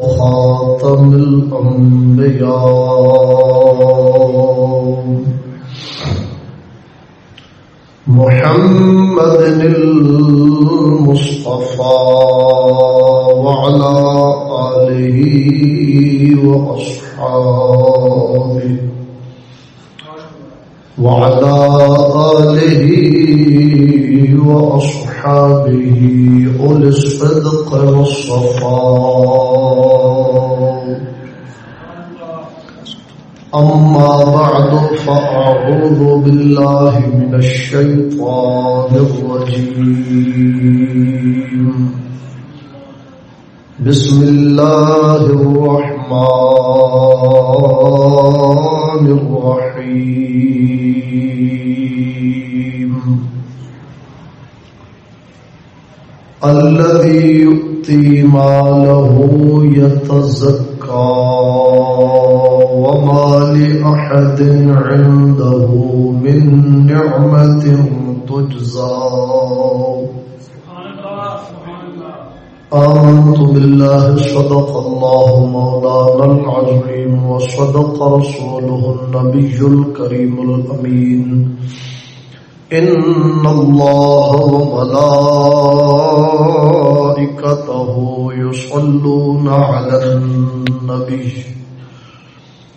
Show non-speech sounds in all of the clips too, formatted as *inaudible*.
خاتم الأنبياء محمد المصطفى وعلى آله وأصحابه وعلى آله وأصحابه أولي الصدق والصفاء أما بعد، فأعوذ بالله من الشيطان الرجيم. بسم الله الرحمن الرحيم. الذي يؤتي ماله يتزكى. وما لأحد عنده من نعمة تجزى. آمنت بالله، صدق الله مولانا العظيم، وصدق رسوله النبي الكريم الأمين. إن الله وملائكته يصلون على النبي.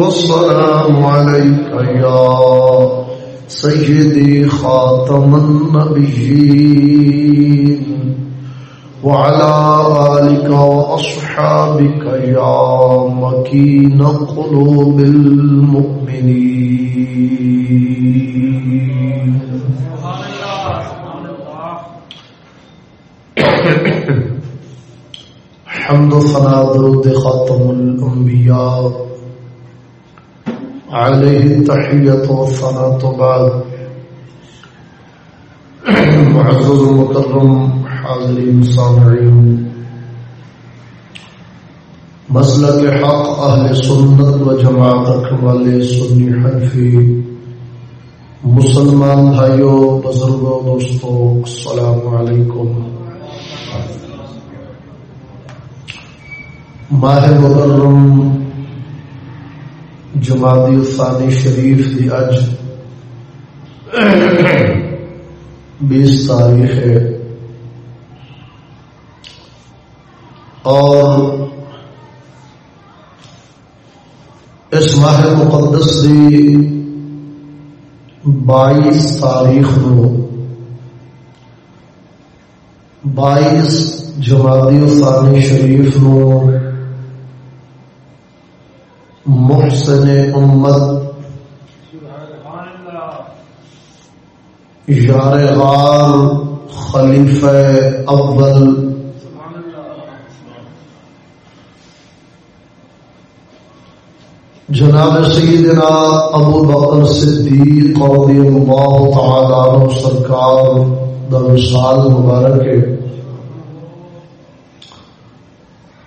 والسلام عليك يا سيدي خاتم النبيين وعلى آلك وأصحابك يا مكين قلوب المؤمنين. *coughs* حمد ثنا درود خاتم الانبیاء علیہ تحیت و ثنا تو بعد. معزز مکرم حاضرین سامعین مسلک حق اہل سنت و جماعت رکھنے والے سنی حنفی. مسلمان بھائیوں بزرگوں دوستوں السلام علیکم. ماہ محرم جمادی ثانی شریف دی اج بیس تاریخ ہے۔ اور اس ماہ مقدس دی بائیس تاریخ نو بائیس جمادی ثانی شریف نو محسن امت یار غار خلیف اول جناب سیدنا ابو بکر صدیق رضی اللہ تعالی عنہ سرکار در سال مبارک ہے۔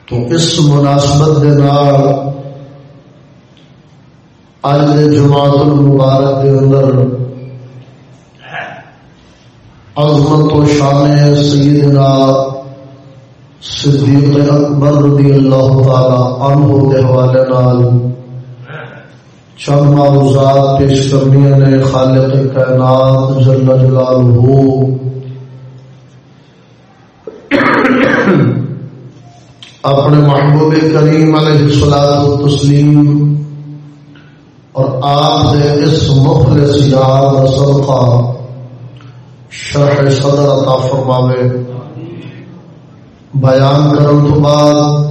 تو اس مناسبت کے نال اج جماعت المبارک کے اندر عظمت و شان سیدنا صدیق اکبر رضی اللہ تعالی عنہ کے حوالے نال چند معروضات پیش کرنی نے خالق کائنات جل جلالہ اپنے محبوب کریم علیہ الصلوۃ والتسلیم اور آپ نے اس مخلص یاد صدقہ شرح صدر عطا فرماوے۔ بیان کرن تو بعد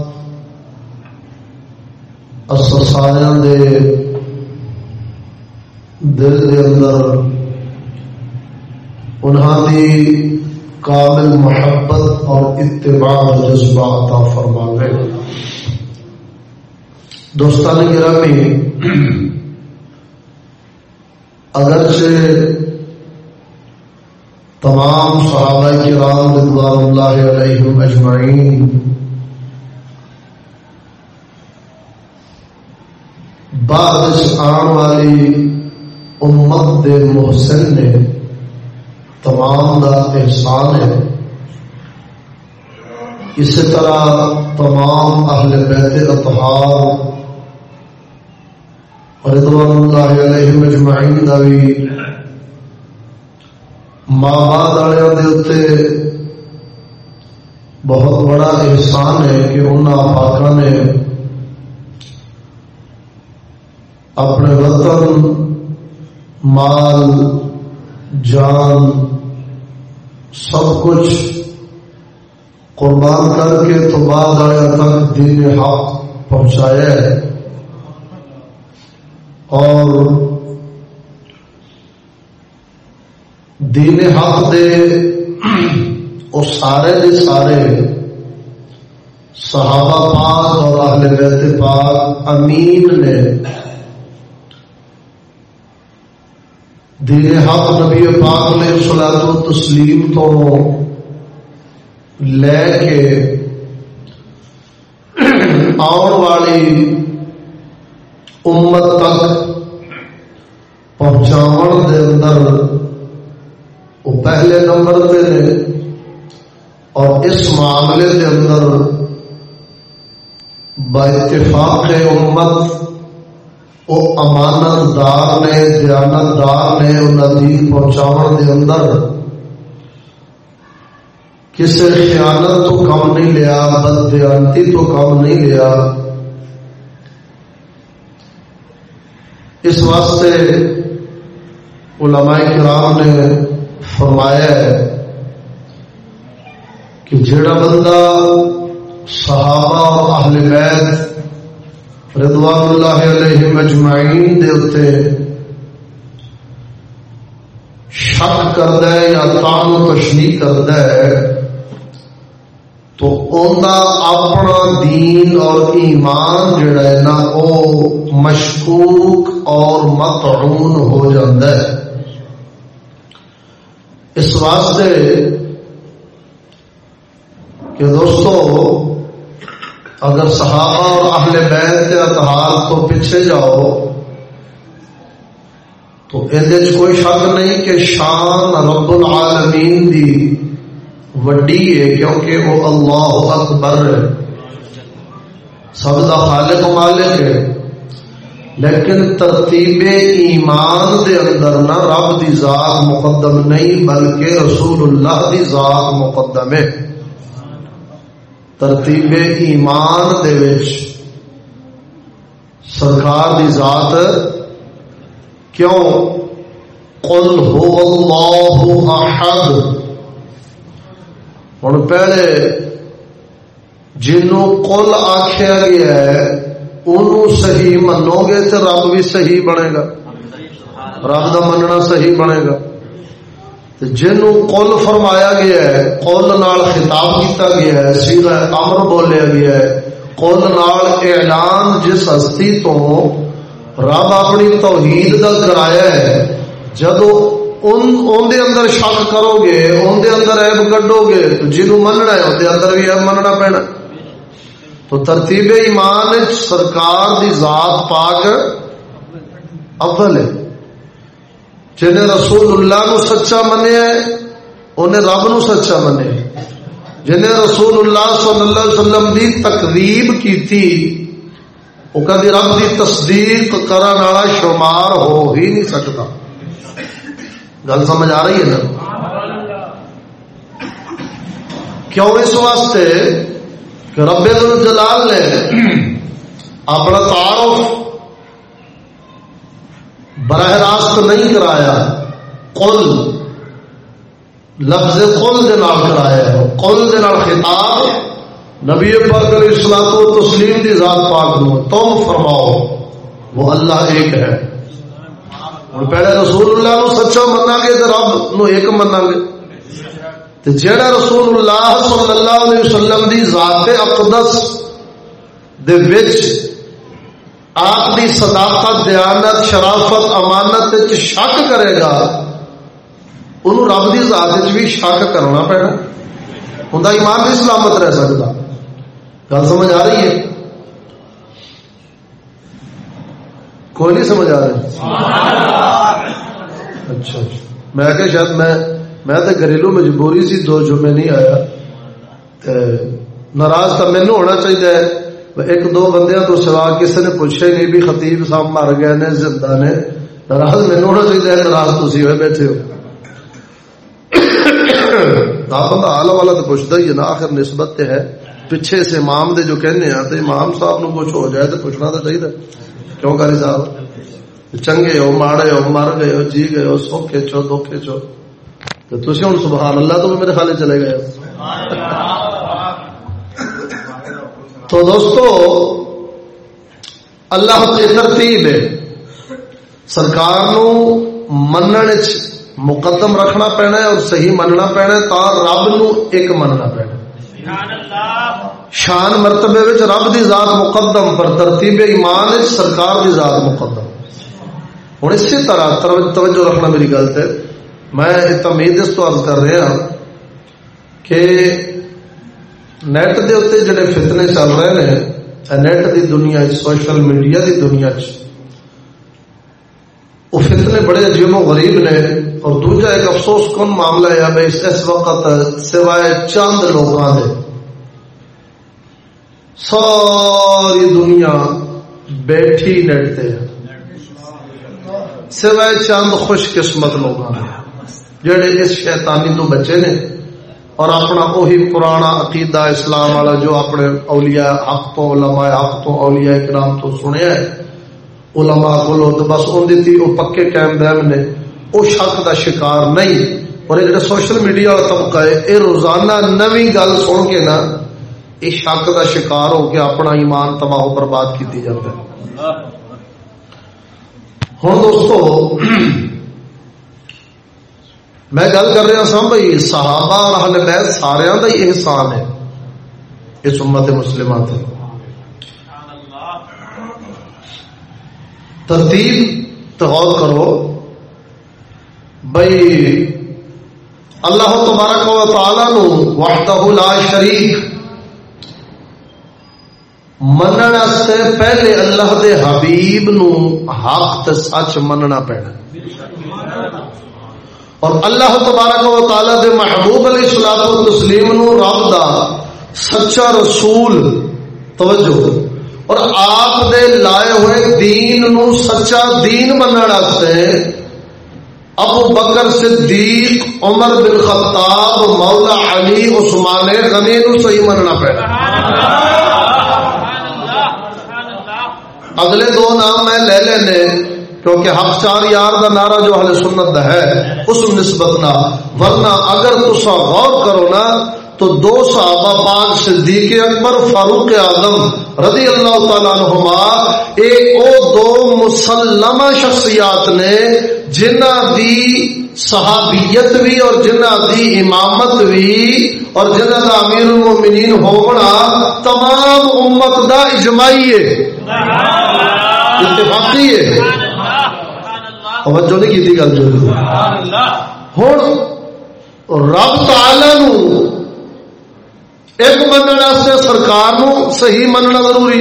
اسسایاں دے دل دے اندر انہاں دی کامل محبت اور اتباع جذبہ عطا فرماوے۔ دوستان گرامی اگرچہ تمام صحابہ کرام رضوان اللہ علیہ اجمعین بعد آن والی امت دے محسن نے تمام دا احسان ہے۔ اسی طرح تمام اہل بیت اطہار رضوان اللہ علیہ مجمعین دا بھی ماں بعد والے دے بہت بڑا احسان ہے کہ انہوں پاکا نے اپنے وطن، مال، جان، سب کچھ قربان کر کے تو بعد آیا تک دین حق پہنچایا ہے۔ اور دین حق دے وہ سارے دے سارے صحابہ پاک اور اہل بیت پاک امین نے دین حق نبی پاک نے سلاد و تسلیم تو لے کے آن والی امت تک پہنچاؤ دے اندر وہ پہلے نمبر پہ نے اور اس معاملے کے اندر اتفاق امت، وہ امانت دار نے دیانت دار نے انہیں دین پہنچاؤ دے اندر کسی خیانت تو کم نہیں لیا، بد دیانتی تو کم نہیں لیا۔ اس واسطے علماء کرام نے فرمایا ہے کہ جڑا بندہ صحابہ اور اہل بیت رضوان اللہ علیہ مجمعین دے اتے شک کرد ہے یا تان و تشریح کرد ہے تو اپنا دین اور ایمان جڑا ہے نا وہ مشکوک اور متعون ہو جاتا ہے۔ اس واسطے کہ دوستو، اگر صحابہ اور اہل بیت کے اتحاد تو پیچھے جاؤ، تو یہ کوئی شک نہیں کہ شان رب العالمین دی وڈی ہے کیونکہ وہ اللہ اکبر سب کا خالق مالک ہے۔ لیکن ترتیب ایمان دے اندر نہ رب دی ذات مقدم نہیں، بلکہ رسول اللہ دی ذات مقدم ہے۔ ترتیب ایمان دے وچ سرکار دی ذات کیوں؟ قل ہو اللہ احد۔ ہوں پہلے جنوں کل آخیا گیا ہے ان صحیح منو گے تو رب بھی صحیح بنے گا۔ رب کا مننا صحیح بنے گا۔ جنوں کل فرمایا گیا ہے کل نال خطاب کیتا گیا ہے، سیدھا امر بولیا گیا ہے۔ کل نال اعلان جس ہستی تو رب اپنی توحید کا کرایا ہے جدو ان دے اندر شک کرو گے ان دے اندر ایب کڈو گے، تو جنوں مننا ہے ان دے اندر بھی ایب مننا پینا۔ تو ترتیب ایمان سرکار دی ذات پاک اول ہے۔ جن رسول اللہ نو سچا منیا ہے، انہیں رب نو سچا منیا جن رسول اللہ صلی اللہ علیہ وسلم دی تقریب کی تھی وہ کدی رب دی تصدیق کرنے والا شمار ہو ہی نہیں سکتا۔ گل سمجھ آ رہی ہے نا؟ کیوں اس واسطے کہ رب جلال نے اپنا تعارف براہ راست نہیں کرایا کل لفظ کل دے نال کرایا کل دے نال خطاب نبی پاک علیہ السلام کو تسلیم دی ذات پاک دو تم فرماؤ، وہ اللہ ایک ہے۔ ہوں پہلے رسول اللہ نو سچا منا گے تو رب نو ایک منا گے جہاں رسول اللہ صلی اللہ علیہ وسلم دی ذات اقدس دے وچ آپ دی صداقت، دیانت، شرافت، امانت شک کرے گا، انہوں رب کی ذات بھی شک کرنا پینا۔ ہوں ایمان بھی سلامت رہ سکتا گل سمجھ آ رہی ہے؟ کوئی نہیں سمجھ آ رہی اچھا میں کہ شاید میں میں تو گھریلو مجبوری سی دو جمعے نہیں آیا۔ ناراض تو مینو ہونا چاہیے ایک دو بندیاں تو سوا کسی نے پوچھا ہی نہیں بھی خطیب صاحب مر گئے نے زندہ نے۔ ناراض مینو ہونا چاہیے ناراض تھی ہوئے بیٹھے ہو۔ بندہ آلہ والا تو پوچھتا ہی ہے نا آخر نسبت ہے۔ پیچھے سے امام دے جو کہنے ہیں تو امام صاحب نو کچھ ہو جائے تو پوچھنا تو چاہیے کیوں کاری صاحب چنگے ہو ماڑے ہو مر گئے ہو جی گئے ہو سوکھے چو دکھے چو تو تھی ہوں سبحان اللہ تو میرے خالے چلے گئے تو دوستو اللہ کی ترتیب ہے سرکار نو منن مقدم رکھنا پینا ہے اور صحیح مننا پینا ہے تا رب نو ایک مننا پینا شان مرتبے وچ رب دی ذات مقدم پر ترتیب ایمان سرکار دی ذات مقدم۔ ہوں اسی طرح توجہ رکھنا میری گل ہے میں تمید اس تو عرض کر رہا ہاں کہ نیٹ دے اتنے جڑے فتنے چل رہے ہیں نیٹ دی دنیا سوشل میڈیا دی دنیا چ وہ فتنے بڑے عجیب و غریب نے۔ اور دوجا ایک افسوس کن معاملہ ہے بھائی اس وقت سوائے چند لوگوں کے ساری دنیا بیٹھی نیٹتے سوائے چند خوش قسمت لوگ جڑے اس شیطانی تو بچے نے۔ اور اپنا وہی پرانا عقیدہ اسلام والا جو اپنے اولیاء حق تو، علماء حق تو، اولیاء اکرام تو سنیا ہے۔ علماء کو تو بس ان دیتی وہ پکے قائم دائم نے۔ وہ شک دا شکار نہیں۔ اور یہ سوشل میڈیا والا طبقہ ہے یہ روزانہ نوی گل سن کے نا یہ شک دا شکار ہو کے اپنا ایمان تباہ برباد کی جاتا ہے۔ ہوں دوستو، میں گل کر رہا سا بھائی، صحابہ اور اہل بیت سارا کا ہی احسان ہے اس امت مسلمات ترتیب تو غور کرو۔ بھائی، اللہ تبارک و تعالی نو وحدہ لا شریک منن سے پہلے اللہ دے حبیب نو حق تے سچ مننا پینا۔ اور اللہ تبارک و تعالی دے محبوب علیہ الصلوۃ والتسلیم نو رب دا سچا رسول، توجہ۔ اور آپ دے لائے ہوئے دین نو سچا دین منن واسطے ابو بکر صدیق، عمر بن خطاب، مولا علی، عثمان غنی نو صحیح مننا پڑا۔ اگلے دو نام میں لے لینے، کیونکہ حق چار یار دا نعرہ جو اہل سنت دا ہے، اس نسبت نہ۔ ورنہ اگر تسا غور کرو نا تو دو صحابہ پاک صدیق اکبر فاروق اعظم رضی اللہ تعالیٰ عنہما ایک او دو مسلمہ شخصیات نے جنہ دی صحابیت بھی اور جنہ دی امامت بھی اور جنہ دا امیر المومنین ہونا تمام امت دا اجماعی ہے۔ اتفاقی ہے۔ توجہ نہیں کی گل جو۔ ہوں رب تعالی نو ایک مننے سرکار نو صحیح مننا ضروری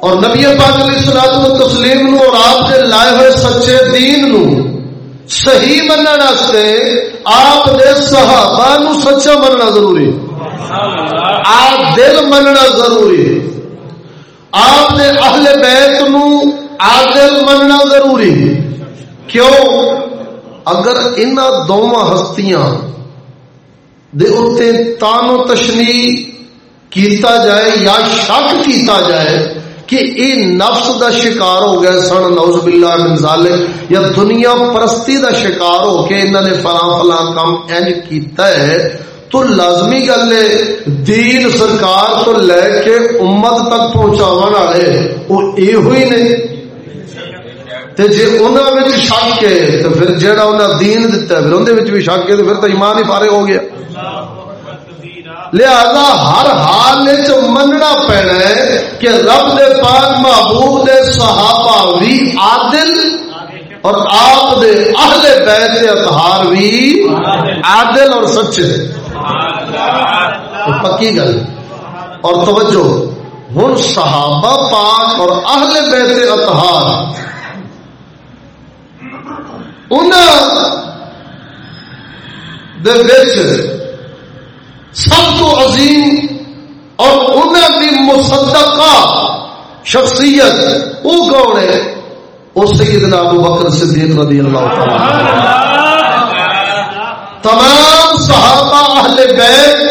اور نبی پاک علیہ السلام الصلوۃ والتسلیم نو اور آپ دے لائے ہوئے سچے دین نو صحیح منن واسطے آپ دے صحابہ نو سچا مننا ضروری آپ دل مننا ضروری آپ دے اہل بیت نو عادل مننا ضروری کیوں اگر ان دونوں ہستیاں دے اتنے تانو تشنی کیتا جائے یا شک کیتا جائے کہ یہ نفس دا شکار ہو گیا سن نوز باللہ من ظالم یا دنیا پرستی دا شکار ہو کے انہوں نے فلاں فلاں کام این کیتا ہے، تو لازمی گل ہے دین سرکار تو لے کے امت تک پہنچاون والے، وہ یہ ہوئی نے۔ تے جے انہاں وچ شک ہے تو پھر جیڑا انہاں دین دتا ہے، پھر اون دے وچ بھی شک ہے تو پھر تو ایمان ہی فارغ ہو گیا۔ لہذا ہر حال وچ مننا پینا ہے کہ رب دے پاک محبوب دے صحابہ بھی عادل اور آپ دے اہل بیت اطہار بھی عادل اور سچے پکی گل۔ اور توجہ ہوں صحابہ پاک اور اہل بیت اطہار سب تو عظیم اور انہوں کی مصدقہ شخصیت وہ کون ہے وہ سیدنا ابو بکر صدیق رضی اللہ تعالی تمام صحابہ اہل بیت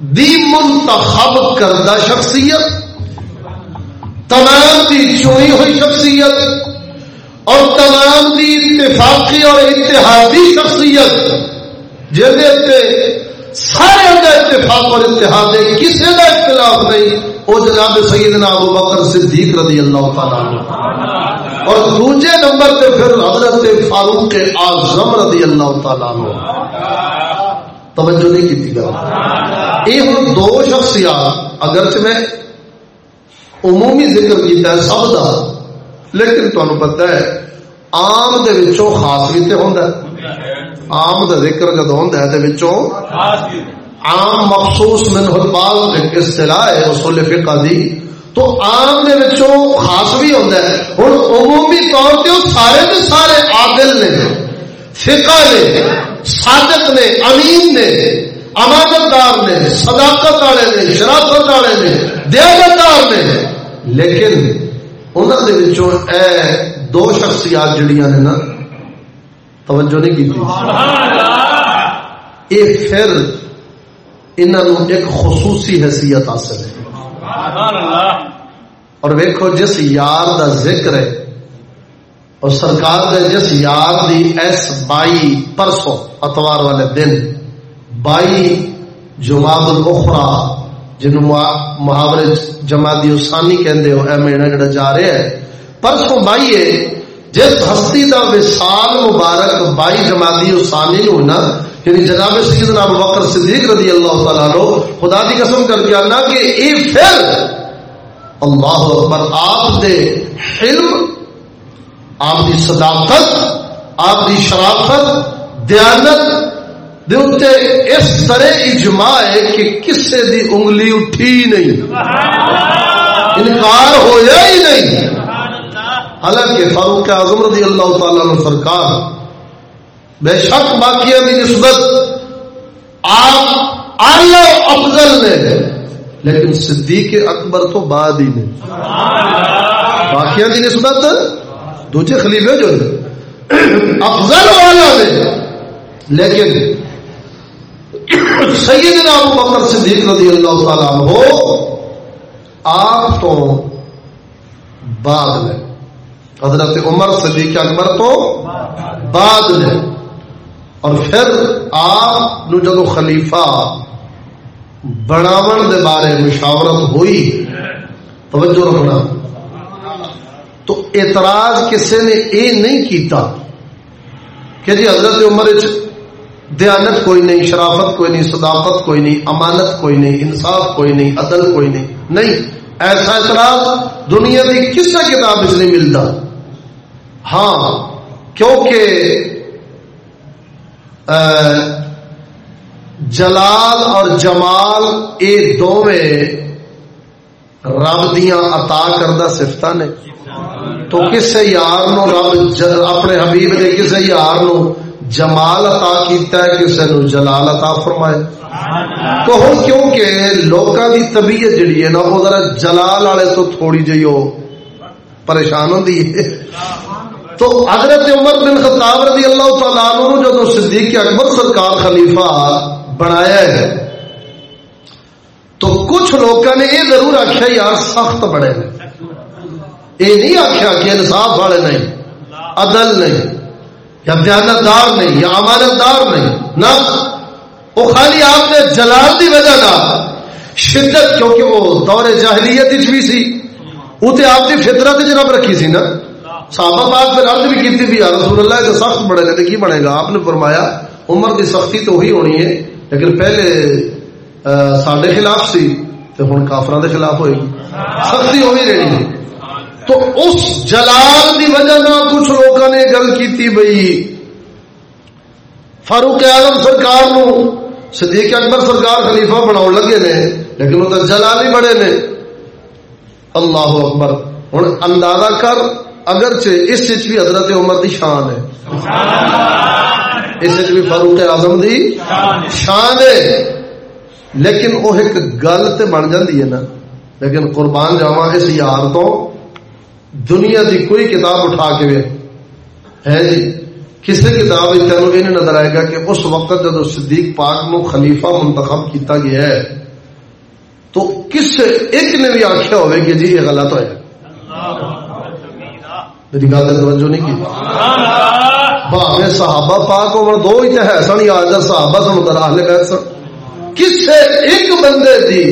دی منتخب کردہ شخصیت تمام دی چوئی ہوئی شخصیت اور تمام دی اتفاقی اور اتحادی شخصیت جہے سارے کا اتفاق اور اتحاد ہے کسی کا اختلاف نہیں وہ جناب سیدنا ابو بکر صدیق رضی اللہ تعالیٰ اور دوسرے نمبر پہ پھر حضرت فاروق اعظم رضی اللہ تعالیٰ توجہ نہیں کی گل یہ ہوں دو شخصیات، اگرچہ میں عمومی ذکر کیتا ہے، سب کا لیکن تمہیں پتا ہے آم دے وچوں خاص بھی تو ہوں آم کا ذکر جب ہوں عام مخصوص من البال ایک اصطلاح ہے اصول فقہ دی۔ تو عام دے وچوں خاص بھی ہوندا ہے۔ ہن عمومی طور تے سارے دے سارے عادل نے، فقہ نے، صادق نے، امین نے امانت دار نے، صداقت والے نے، شرافت والے نے دیانت دار نے۔ لیکن انہوں نے اے دو شخصیات جڑیاں نے نا توجہ نہیں کی یہ پھر انہوں ایک خصوصی حیثیت حاصل ہے اور ویکو جس یار دا ذکر ہے اور سرکار دے جس یار دی ایس بائی پرسوں اتوار والے دن بائی جماعت الاخرى جن محاورے جماعتی اسانی کہندے ہو اے مہینہ جڑا جا رہا ہے پرسوں بائی جس ہستی دا وصال مبارک بائی جماعتی اسانی نو نا یعنی جناب سیدنا ابو بکر صدیق رضی اللہ تعالیٰ عنہ خدا دی قسم کر کے آنا کہ اے پھر اللہ اکبر آپ دے حلم آپ دی صداقت آپ دی شرافت دیانت اس طرح اجماع ہے کہ کسے دی انگلی اٹھی نہیں۔ انکار ہویا ہی نہیں۔ حالانکہ فاروق اعظم رضی اللہ تعالی عنہ سرکار بے شک باقیہ کی نسبت آپ افضل نے لیکن صدیق اکبر تو بعد ہی نہیں باقیہ کی نسبت دوسرے خلیفے جو افضل والا نے۔ لیکن سیدنا ابو بکر صدیق رضی اللہ تعالیٰ ہو آپ تو بعد میں، حضرت عمر صدیق اکبر تو بعد میں۔ اور پھر آپ نو جدو خلیفہ بناون دے بارے مشاورت ہوئی، توجہ رکھنا۔ تو اعتراض کسی نے یہ نہیں کیتا کہ جی حضرت عمر دیانت کوئی نہیں، شرافت کوئی نہیں، صداقت کوئی نہیں، امانت کوئی نہیں، انصاف کوئی نہیں، عدل کوئی نہیں نہیں۔ ایسا اعتراض دنیا کی کسی کتاب اس نہیں ملتا؟ ہاں کیونکہ جلال اور جمال یہ دونوں رب دیا عطا کردہ سفت نے۔ تو کسے یار نو رب اپنے حبیب نے کسے یار نو جمال عطا کیتا ہے کسی نو جلال عطا فرمائے تو ہوں کیونکہ لوکاں دی طبیعت جڑی ہے نا، وہ ذرا جلال والے تو تھوڑی جی ہو پریشان ہوندی ہے۔ تو حضرت عمر بن خطاب رضی اللہ تعالیٰ عنہ جب صدیق اکبر سرکار خلیفہ بنایا ہے، تو کچھ لوگوں نے یہ ضرور آخیا یار سخت بڑے یہ نہیں آخیا کہ انصاف والے نہیں، عدل نہیں۔ یا دیانت دار نہیں، یا امانت دار نہیں نہ وہ خالی آپ نے جلال کی وجہ نہ شدت، کیونکہ وہ دور جاہلیت بھی سی۔ وہ تو آپ کی فطرت جناب رکھی سی نا۔ صحابہ بات پھر عرض بھی کی تھی رسول اللہ تو سخت بڑے گا تو کی بنے گا۔ آپ نے فرمایا، عمر کی سختی تو وہی ہونی ہے، لیکن پہلے سڈے خلاف سی تو ہوں کافران کے خلاف ہوئے گی سختی ہو بھی رہی تو اس جلال کی وجہ نہ کچھ لوگوں نے گل کی بئی۔ فاروق اعظم سرکار نو صدیق اکبر سرکار خلیفہ بناؤ لگے نے، لیکن وہ تو جلال ہی بڑے نے۔ اللہ اکبر۔ ہوں اندازہ کر، اگرچہ اس بھی حضرت عمر دی شان ہے۔ اس بھی فاروق اعظم دی شان ہے۔ لیکن وہ ایک گل تو بن جاتی ہے نا۔ لیکن قربان جاوا اس یار تو دنیا دی کوئی کتاب اٹھا کے وے ہے جی؟ کسی کتاب تینوں یہ نظر آئے گا کہ اس وقت جب صدیق پاک نو خلیفہ منتخب کیتا گیا ہے، تو کس ایک نے بھی آخیا ہوئے کہ جی یہ غلط ہوا میری گل توجہ نہیں کی۔ بھاوے صحابہ پاک عمر دو ہی تو ہے سن یا صحابہ سن ادھر اہل بیت سن۔ کسے ایک بندے دی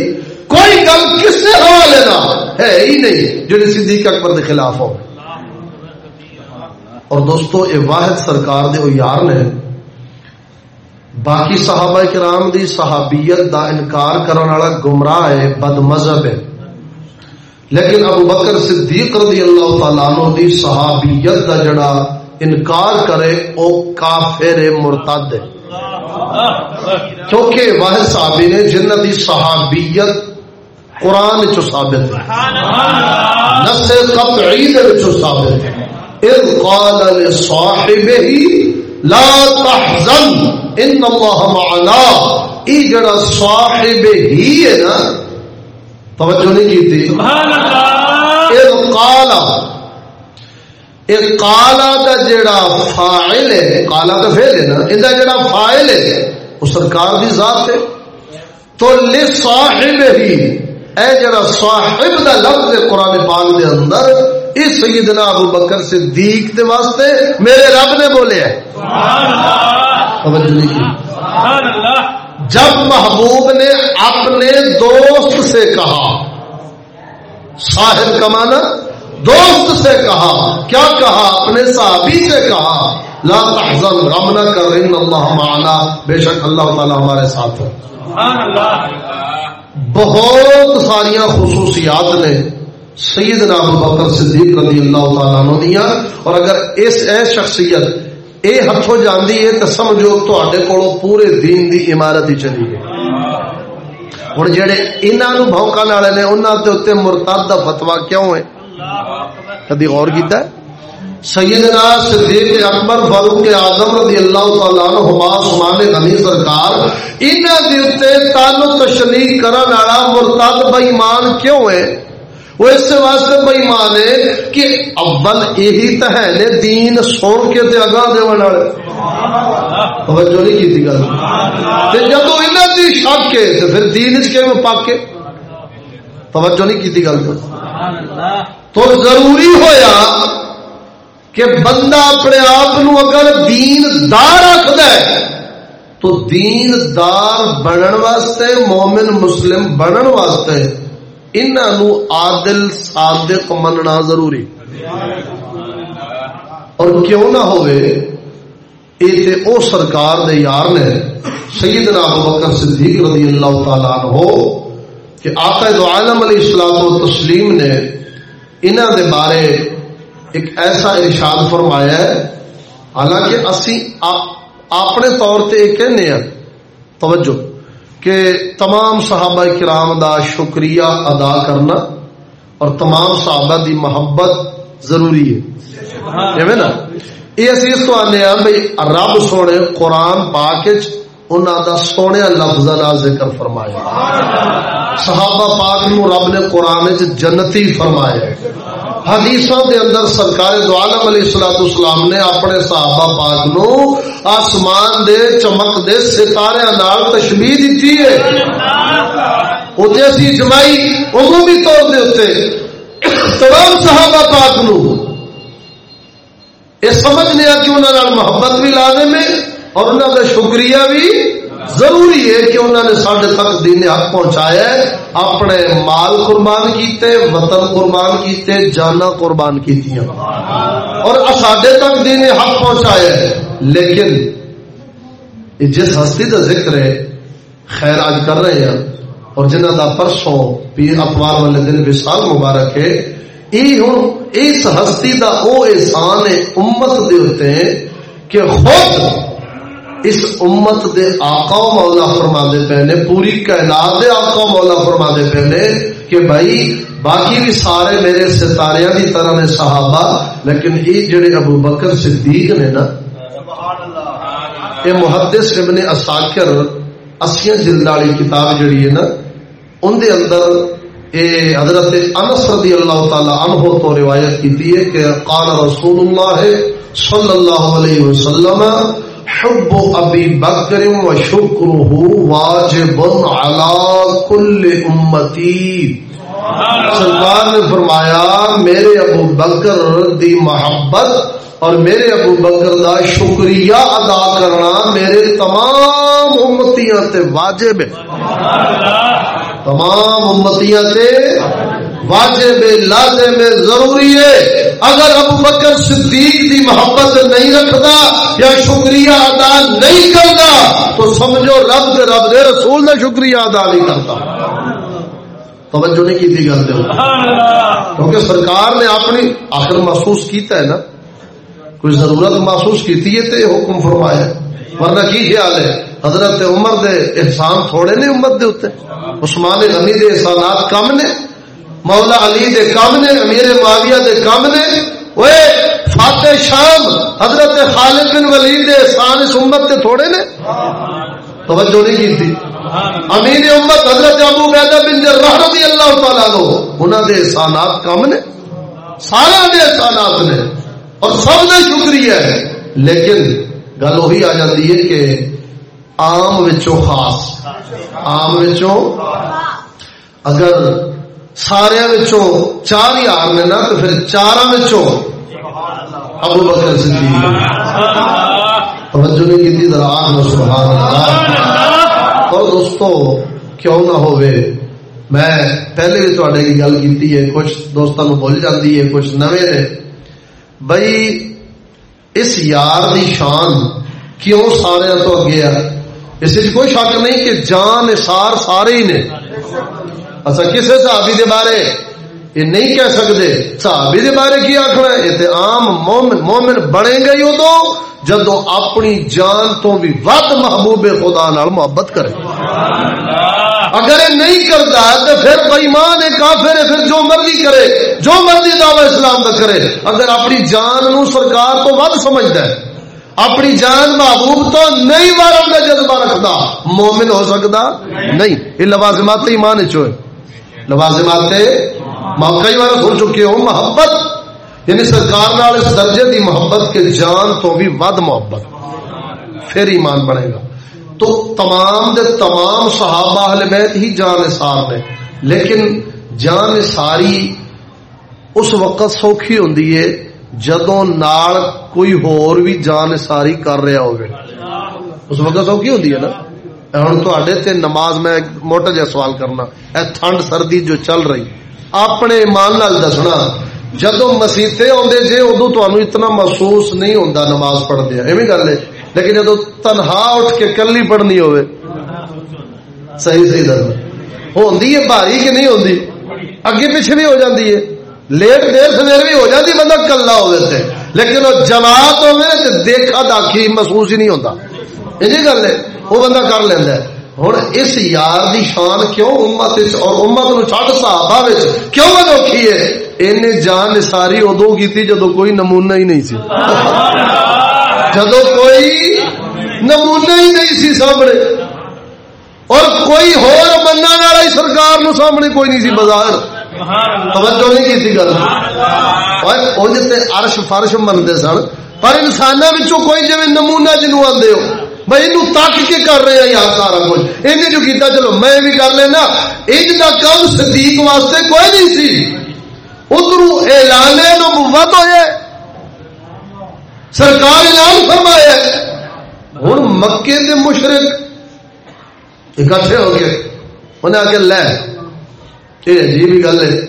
کوئی گل کسے حوالے نہ ہے؟ ہی نہیں جڑی صدیق اکبر دے خلاف ہو۔ اور دوستو یہ واحد سرکار دے او یار نے باقی صحابہ کرام دی صحابیت دا انکار کرنے والا گمراہ ہے بد مذہب ہے۔ لیکن ابو بکر صدیق رضی اللہ تعالیٰ عنہ دی صحابیت دا جڑا انکار کرے او کافر مرتد ہے۔ کیونکہ واحد صحابی نے جنہ دی صحابیت قرآن چو ثابت ہے۔ نس قطعی دے چو ثابت ہے۔ اذ قال لصاحبه، لا تحزن، ان اللہ معنا۔ ای جڑا صاحب ہی ہے نا، توجہ نہیں کی تھی۔ سبحان اللہ اذ قال اذ قال دا جڑا فاعل ہے، قال دا فعل ہے نا ایندا جڑا فاعل ہے، وہ سرکار دی ذات ہے۔ تو لصاحب ہی اے جڑا صاحب دا لفظ قرآن پاک دے اندر اس سیدنا ابو بکر صدیق دے واسطے میرے رب نے بولے سبحان اللہ سبحان اللہ۔ جب محبوب نے اپنے دوست سے کہا صاحب کا مانا دوست سے کہا کیا کہا؟ اپنے صحابی سے کہا لا تحزن غم نہ کر ان اللہ معنا بے شک اللہ تعالی ہمارے ساتھ ہے۔ بہت ساری خصوصیات نے سیدنا ابو بکر صدیق رضی اللہ تعالیٰ عنہ دیا اور اگر اس اے شخصیت اے ہتھوں جاندی ہے تو سمجھو تے کو پورے دین دی عمارت ہی چلی گئی۔ ہوں جہے انہوں بونکن والے نے انہوں کے اتنے مرتاد کا فتوا کیوں ہے؟ کدی غور کیتا ہے؟ سیدنا صدیق اکبر فاروق اعظم رضی اللہ تعالیٰ عنہ ہما سمان غنی سرکار انہوں کے اتنے تعلق تشریح کرنے والا مرتاد بےمان کیوں ہے؟ وہ اس سے واسطے بےمان ہے کہ اول یہی تو ہے نے دین سن کے تے اگاں دے والے۔ توجہ نہیں کی گل۔ تے جب انہاں دی شک ہے تے پھر دین اس وچ کیوں پاکے توجہ نہیں کی گل۔ سبحان اللہ تو ضروری ہویا کہ بندہ اپنے آپ اگر دین دار رکھد ہے، تو دین دار بنن واسطے، مومن مسلم بنن واسطے انہوں عادل، صادق مننا ضروری۔ اور کیوں نہ ہوئے، اے تے او سرکار دے یار نے سیدنا ابو بکر صدیق رضی اللہ تعالیٰ عنہ کہ آقا دو عالم علیہ السلام و تسلیم نے انہ دے بارے ایک ایسا ارشاد فرمایا ہے حالانکہ اسی اپنے طور تے کہنے ہیں توجہ کہ تمام صحابہ کرام دا شکریہ ادا کرنا اور تمام صحابہ دی محبت ضروری ہے۔ نا یہ اسی اس کو آنے ہیں بھائی رب سونے قرآن پاک دا سونے لفظ ذکر فرمایا۔ صحابہ پاک نو رب نے قرآن جنتی فرمایا۔ حدیثوں دے اندر سرکار دو عالم علیہ الصلوۃ والسلام نے اپنے صحابہ پاک نو آسمان دے چمک دے ستارے نال تشبیہ دتی ہے۔ اوتے اسی جمائی عمومی طور دے اوتے۔ تمام صحابہ پاک نو۔ یہ سمجھنے کہ انہاں نال محبت بھی لازم ہے اور انہاں دا شکریہ بھی ضروری ہے کہ انہوں نے سارے تک دین حق پہنچایا ہے، اپنے مال قربان کیتے، وطن قربان کیتے جانا قربان کی اور سڈے تک دین حق پہنچایا ہے، لیکن جس ہستی کا ذکر ہے، خیر آج کر رہے ہیں۔ اور جنہ دا پرسوں پیر اقوال والے دن وصال مبارک ہے، ای ہوں اس ہستی دا او احسان ہے، امت دے کہ خود اس امت دے آقا و مولا فرما دے پہنے پوری کائنات دے آقا و مولا فرما دے پہنے کہ بھائی، باقی بھی سارے میرے ستاریاں دی طرح نے صحابہ، لیکن یہ جڑے ابو بکر صدیق نے نا، یہ محدث ابن اساکر، اسیاں جلد والی کتاب جڑی ہے نا، ان دے اندر اے حضرت انس رضی اللہ تعالی عنہ تو روایت کی ہے کہ قال رسول اللہ صلی اللہ علیہ وسلم حب ابی بکر و شکرہ واجب علی کل امتی۔ سرکار نے فرمایا میرے ابو بکر دی محبت اور میرے ابو بکر دا شکریہ ادا کرنا میرے تمام امتیاں تے واجب ہے۔ تمام امتیاں تے واجب لازم ضروری ہے۔ اگر ابو بکر صدیق دی محبت نہیں رکھتا یا شکریہ ادا نہیں کرتا، تو سمجھو رب دے رب دے، رسول دا شکریہ ادا نہیں کرتا۔ توجہ نہیں کی گل کیونکہ سرکار نے اپنی آخر محسوس کیتا ہے نا۔ کوئی ضرورت محسوس کی حکم فرمایا۔ ورنہ کی خیال ہے؟ حضرت عمر دے احسان تھوڑے نے امت دے اتنے۔ عثمان غنی دے احسانات کم نے۔ مولا علی دے کم نے امیر معاویہ دے کم نے وہ فاتح شام، حضرت خالد بن ولید دے احسان اس امت تے تھوڑے نے؟ توجہ نہیں کی تھی۔ امیر امت حضرت ابو بیدہ بن جرح رضی اللہ تعالیٰ لو انہوں دے احسانات کم نے۔ سارا دے احسانات نے۔ اور سب نے شکریہ ہے۔ لیکن گل وہی آ جاتی ہے کہ آم وچوں خاص۔ آم وچوں اگر سارے وچوں چار یار نے نا تو پھر چار ابو بکر صدیق۔ توجہ نہیں کی ذرا سبحان اللہ اور دوستو، کیوں نہ ہوئے؟ میں پہلے بھی تھوڑے کی گل کی ہے، کچھ دوستوں بھول جاتی ہے، کچھ نویں نے۔ بھائی اس یار دی شان کیوں سارے تو اگے آ اس کوئی شک نہیں کہ جان سار سارے ہی نے۔ اچھا کسی صحابی دے بارے؟ یہ نہیں کہہ سکتے۔ صحابی دے بارے کی آخر ہے یہ عام مومن مومن بنے گا ہی ادو جدو اپنی جان تو بھی ود محبوب خدا نال محبت کرے۔ اگر یہ نہیں کرتا تو پھر بےمان ہے کافر ہے پھر جو مرضی کرے جو مرضی دعوی اسلام کا کرے۔ اگر اپنی جان نو سرکار تو ود سمجھتا ہے اپنی جان محبوب تو نہیں مارن کا جذبہ رکھتا مومن ہو سکتا؟ نہیں۔ یہ لوازمات ایمان چوئے لوازمات کئی بار سن چکے ہو محبت یعنی سرکار نال اس درجے دی محبت کے جان تو بھی ود محبت۔ پھر ایمان بنے گا۔ تو تمام دے تمام صحابہ اہل بیت ہی جان سار نے۔ لیکن جان ساری اس وقت سوکھی ہوں جدو نال کوئی ہور بھی جان ساری کر رہا ہوگی اس وقت سوکھی ہوں نا؟ ہوں تے نماز میں موٹا جا سوال کرنا۔ اے ٹھنڈ سردی جو چل رہی، اپنے ایمان نال دسنا جدو مسیطے آدھے جے ادو تمہیں اتنا محسوس نہیں ہوتا نماز پڑھتے ایویں گل ہے۔ لیکن جدو تنہا اٹھ کے کلی پڑھنی ہوئے، صحیح صحیح در ہوندی ہے بھاری کہ نہیں ہوندی؟ اگے پیچھے بھی ہو جاتی ہے۔ لیٹ دیر سویر بھی ہو جاتی بندہ کلا ہو تھے لیکن وہ جماعت ہوئے دیکھا داخی محسوس ہی نہیں ہوتا یہ گل ہے۔ وہ بندہ کر لینا ہے۔ ہوں اس یار دی شان کیوں امت اور امت نو چھ صحابہ کیوں انوکھی ہے؟ ان جان ساری ادو کی جدو کوئی نمونہ ہی نہیں سی۔ جدو کوئی نمونہ ہی نہیں سی سامنے۔ اور کوئی ہور بننا والا ہی سرکار نو سامنے کوئی نہیں سی بازار۔ توجہ نہیں کی گل۔ ارش فرش منتے سن۔ پر انسانوں کوئی جی نمونہ جنو آدھے ہو۔ بھائی یہ تک کے کر رہے ہیں یار سارا کچھ۔ انہیں جو کیتا، چلو میں بھی کر لینا۔ ان کا کم صدیق واسطے کوئی نہیں سی۔ ادھر اعلان نبوت ہوئے۔ سرکار اعلان فرمایا ہوں مکے کے مشرق اکٹھے ہو گئے۔ انہیں آ کے لے، یہ عجیب گل ہے۔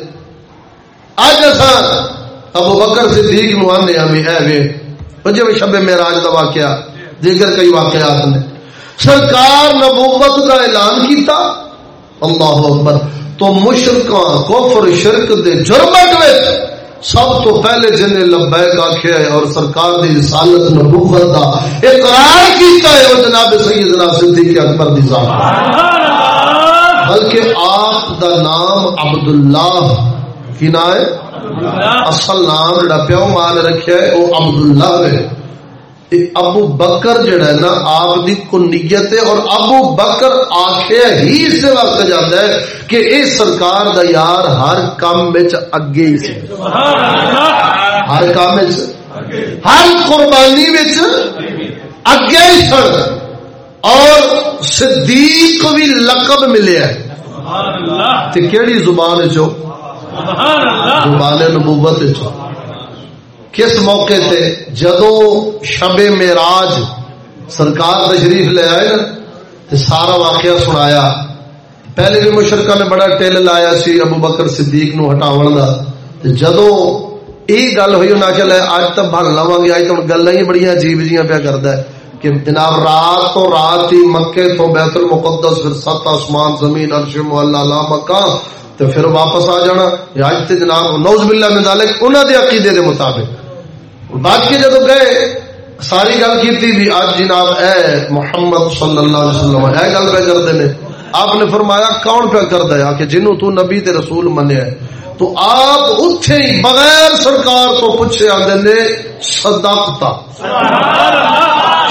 اج اصا ابو بکر صدیق نو آنے ہمیں ہے وے جی شب میراج کا واقعہ دیگر کئی واقعات نے سرکار نبوت کا اعلان کیتا اللہ اکبر تو مشرقاں کفر شرک دے جرمٹ وچ سب تو پہلے جن لبیک آخیا ہے اور سرکار دی رسالت نبوت دا اقرار کیتا ہے وہ جناب سیدنا صدیق اکبر دی ذات۔ بلکہ آپ دا نام عبداللہ کی نام ہے؟ اصل نام جڑا پیو مال رکھیا ہے وہ عبداللہ ہے۔ ابو بکر جڑا ہے نا آپ دی کنیت ہے اور ابو بکر آخیا ہی اس واسطے جاتا ہے کہ اے سرکار دا یار ہر کام وچ اگے ہی سی ہر کام وچ ہر قربانی وچ اگے ہی سن۔ اور صدیق بھی لقب ملیا ہے۔ تے کیڑی زبان چو زبان نبوت چو کس موقع تے جدو شب میراج سرکار تشریف لے آئے نا، تے سارا واقعہ سنایا۔ پہلے بھی مشرقہ نے بڑا ٹیل لایا سی ابو بکر صدیق نو ہٹاون دا۔ تے جدو یہ گل ہوئی انہیں آخیا لے اج تو بھن لوا گے اج تو گلا ہی بڑی عجیب جیاں پیا کرتا ہے۔ کہ جناب، رات تو رات ہی مکے تو بیت المقدس، پھر سات آسمان، زمین، عرش مولا لا مکہ تو پھر واپس آ جانا۔ اج تے جناب نوز باللہ من ذالک، انہاں دے عقیدے دے مطابق۔ بعد کے جدو گئے ساری گل کی بھی آج جناب اے محمد صلی اللہ علیہ وسلم اے گل پہ کرتے ہیں آپ نے فرمایا کون پہ کر دیا کہ جنوں تو نبی تے رسول منے ہے۔ تو آپ اٹھے ہی بغیر سرکار تو پوچھے آدھے نے صدقتا۔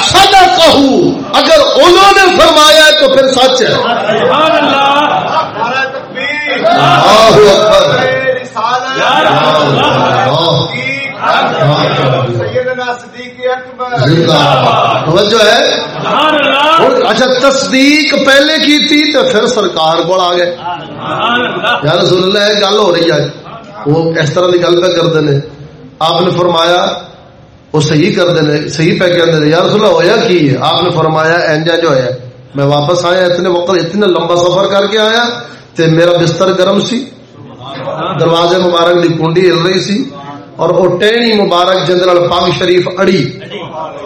صدقہ اگر انہوں نے فرمایا ہے تو پھر سچ ہے۔ اللہ۔ اکبر۔ اللہ اچھا تصدیق پہلے کی تھی تو پھر سرکار کو آ گئے۔ یار رسول اللہ گل ہو رہی ہے وہ اس طرح کی گل پہ کرتے ہیں۔ آپ نے فرمایا وہ صحیح کرتے ہیں صحیح پہ کہتے ہیں۔ یار رسول اللہ ہویا کی ہے؟ آپ نے فرمایا اینجا جو ہے میں واپس آیا اتنے وقت اتنا لمبا سفر کر کے آیا تے میرا بستر گرم سی۔ دروازے مبارک دی کنڈی ہل رہی سی۔ اور وہ ٹہنی مبارک جنرل پاک شریف اڑی۔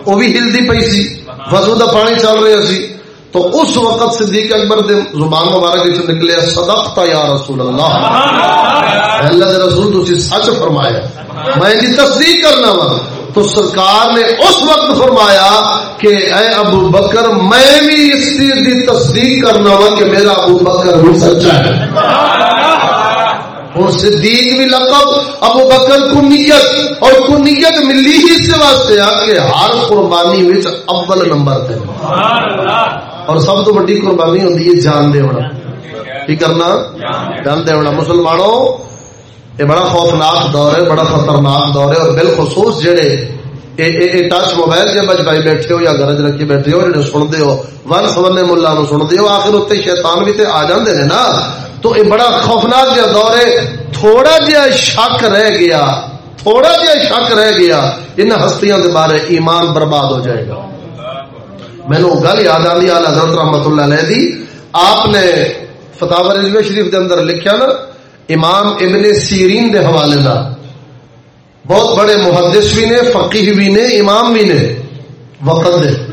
وہ بھی ہلدی پی سی۔ وضو دا پانی چل رہا سی۔ تو اس وقت صدیق اکبر دے زبان مبارک چ نکلے صدقتا یا رسول اللہ۔ اللہ دے رسول تو سچ فرمایا۔ میں دی تصدیق کرنا وا۔ تو سرکار نے اس وقت فرمایا کہ اے ابو بکر، میں بھی اس چیز کی تصدیق کرنا وا کہ میرا ابو بکر بھی سچا ہے۔ اور صدیق بھی لقب ابو بکر کنیت اور کنیت ملی ہی سے واسطے آ ہر قربانی وچ اول نمبر تے۔ اور سب تو بڑی قربانی ہوندی ہے جان دے ہونا۔ کی کرنا؟ جان دے ہونا۔ مسلمانوں یہ بڑا خوفناک دور ہے بڑا خطرناک دور ہے اور بالخصوص جڑے ٹچ موبائل کے بچ بھائی بیٹھے ہو یا گرج رکھی بیٹھے ہو جڑے سنتے ہو ون سمنے ملا نو سنتے ہو آخر اتنے شیطان بھی تے آ جاندے نے نا تو یہ بڑا خوفناک جہا دور ہے تھوڑا جہا شک رہ گیا تھوڑا جہا شک رہ گیا ان ہستیاں کے بارے ایمان برباد ہو جائے گا میں نے گل یاد آئی آل حضرت رحمت اللہ علیہ دی آپ نے فتح رضوی شریف کے اندر لکھا نا امام ابن سیرین دے حوالے دا بہت بڑے محدث بھی نے فقیح بھی نے، امام بھی نے، وقت دے۔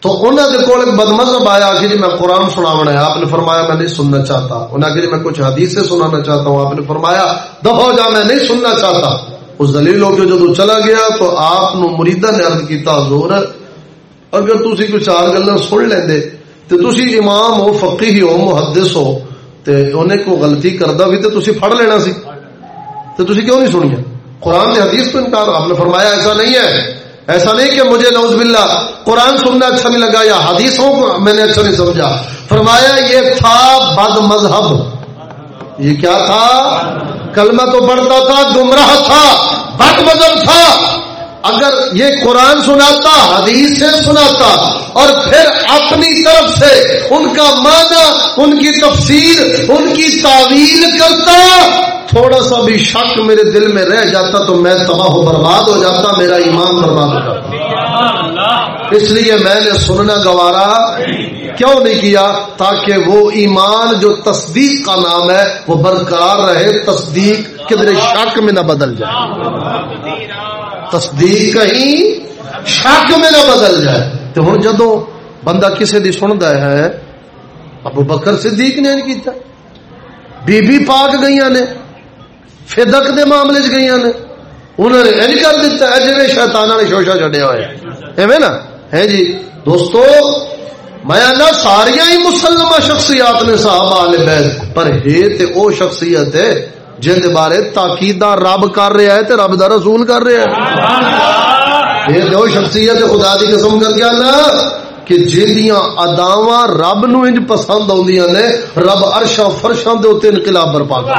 تو انہوں نے کول بد مذہب آیا کہ جی میں قرآن سناونا ہے، آپ نے فرمایا میں نہیں سننا چاہتا۔ انہیں کہ جی میں کچھ حدیث سے سنانا چاہتا ہوں۔ آپ نے فرمایا، دفعہ جا میں نہیں سننا چاہتا۔ اس دلیل ہو کے جدو چلا گیا تو آپ مریدا نے عرض کیتا، حضور، اگر تسی کوئی چار گلا سن لیندے تو تسی امام ہو فقی ہو، محدث ہو، تے انہیں کو غلطی کردا بھی تو تسی پھڑ لینا سی۔ تو تسی کیوں نہیں سنیا قرآن نے حدیث تو انکار آپ نے فرمایا ایسا نہیں ہے۔ ایسا نہیں کہ مجھے نوز باللہ قرآن سننا اچھا نہیں لگا یا حدیثوں کو میں نے اچھا نہیں سمجھا۔ فرمایا یہ تھا بد مذہب۔ یہ کیا تھا؟ کلمہ تو پڑھتا تھا، گمراہ تھا، بد مذہب تھا۔ اگر یہ قرآن سناتا، حدیث سے سناتا اور پھر اپنی طرف سے ان کا معنی، ان کی تفسیر، ان کی تعویل کرتا تھوڑا سا بھی شک میرے دل میں رہ جاتا تو میں تباہ و برباد ہو جاتا میرا ایمان برباد ہو جاتا۔ اس لیے میں نے سننا گوارا کیوں نہیں کیا؟ تاکہ وہ ایمان جو تصدیق کا نام ہے وہ برقرار رہے۔ تصدیق کدھر شک میں نہ بدل جائے۔ تصدیق کہیں شک میں نہ بدل جائے۔ تو ہوں جدو بندہ کسی دی سنتا ہے ابو بکر صدیق نے کیتا۔ بی بی پاک گئی نے۔ فدق دے معاملے چ گئی نے۔ انہوں نے این کر دیتا ہے جی شیطان نے شوشا چڈیا ہوا ہے نا؟ ہے جی؟ دوستو، میں نہ ساریا ہی مسلمہ شخصیات نے صحابہ آل بیت، پر ہے تے او شخصیت ہے جن دے بارے تاکیدہ رب کر رہا ہے تے رب دا رسول کر رہا ہے یہ دو شخصیت خدا دی قسم کر کے نا کہ جہاں اداواں رب نو انج پسند آدیاں نے، رب عرشاں فرشاں دے اوتے انقلاب برپا کر۔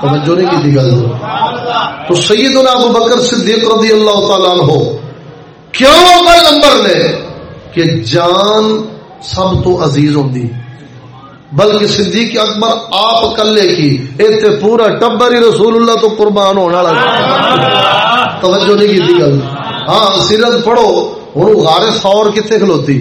توجہ نہیں کی گل. تو سیدنا ابو بکر صدیق رضی اللہ تعالی عنہ کیوں اول نمبر نے کہ جان سب تو عزیز ہوندی، بلکہ صدیق اکبر آپ کلے کی اتنے پورا ٹبر ہی رسول اللہ تو قربان ہونے والا توجہ نہیں کی گل۔ ہاں سیرت پڑھو ہوں غار سور کتنے کھلوتی؟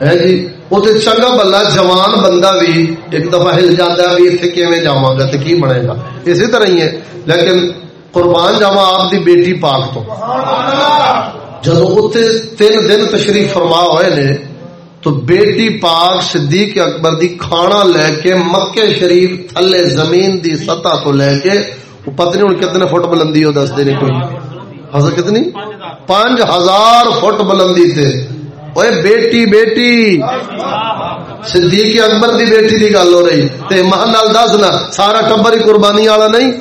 ہے جی وہ تو چنگا بلا جوان بندہ بھی ایک دفعہ ہل جاتا ہے بھی اتنے کیویں جاواں گا تو کی بنے گا اسی طرح ہی ہے لیکن قربان جاوا آپ دی بیٹی پاک تو جدو اتنے تین دن تشریف فرما ہوئے نے تو بیٹی پاک صدیق اکبر دی کھانا لے کے مکے شریف تھلے زمین دی سطح تو لے کے وہ پتہ نہیں کتنے فٹ بلندی ہو دس دے کوئی حضرت کتنی پانچ ہزار فٹ بلندی تھے اوے بیٹی بیٹی صدیق اکبر دی بیٹی دی گل ہو رہی تے مان نال دس نا سارا ٹبر ہی قربانی والا نہیں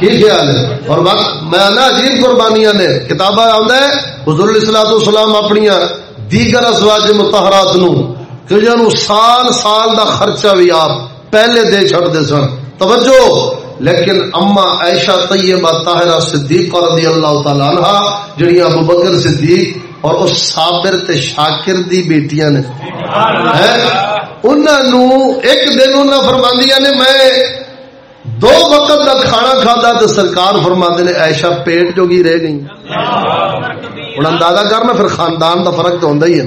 کی خیال ہے اور وقت میں نا عجیب قربانیاں نے کتاباں آندا ہے حضور علیہ الصلوۃ والسلام اپنی دیگر ازواج متحرات نو کہ جنوں سال سال دا خرچہ بھی آپ پہلے دے چھڑ دے سن توجہ لیکن اما عائشہ طیبہ طاہرہ صدیق رضی اللہ تعالی عنہ جڑیاں ابو بکر صدیق اور اس صابر تے شاکر دی بیٹیاں نے۔ انہاں نو ایک دن انہاں فرماندیاں نے میں دو وقت دا کھانا کھادا تے سرکار فرماندے نے عائشہ پیٹ جوگی رہ گئی۔ ہن اندازہ کرنا پھر خاندان دا فرق تو ہوندا ہی ہے۔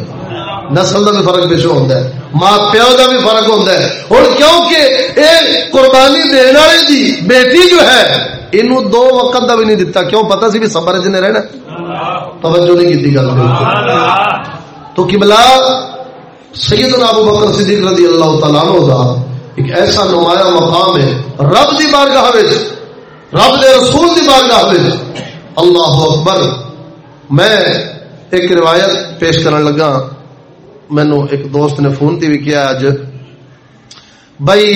نسل کا بھی فرق پیچھو ہوتا ہے، ماں پیو کا بھی فرق ہوتا ہے۔ اور کیونکہ اے قربانی دین والے دی بیٹی جو ہے انہوں دو وقت کا بھی نہیں دتا۔ کیوں پتا سی بھی سفر چ رہنا؟ توجہ نہیں کی گل تو قبلہ سیدنا ابو بکر صدیق رضی اللہ تعالیٰ عنہ دا ایک ایسا نمایاں مقام ہے۔ رب دی بارگاہ وچ، رب دے رسول دی بارگاہ وچ۔ اللہ اکبر۔ میں ایک روایت پیش کرن لگا۔ مینو ایک دوست نے فون تی بھی کیا اج بھائی،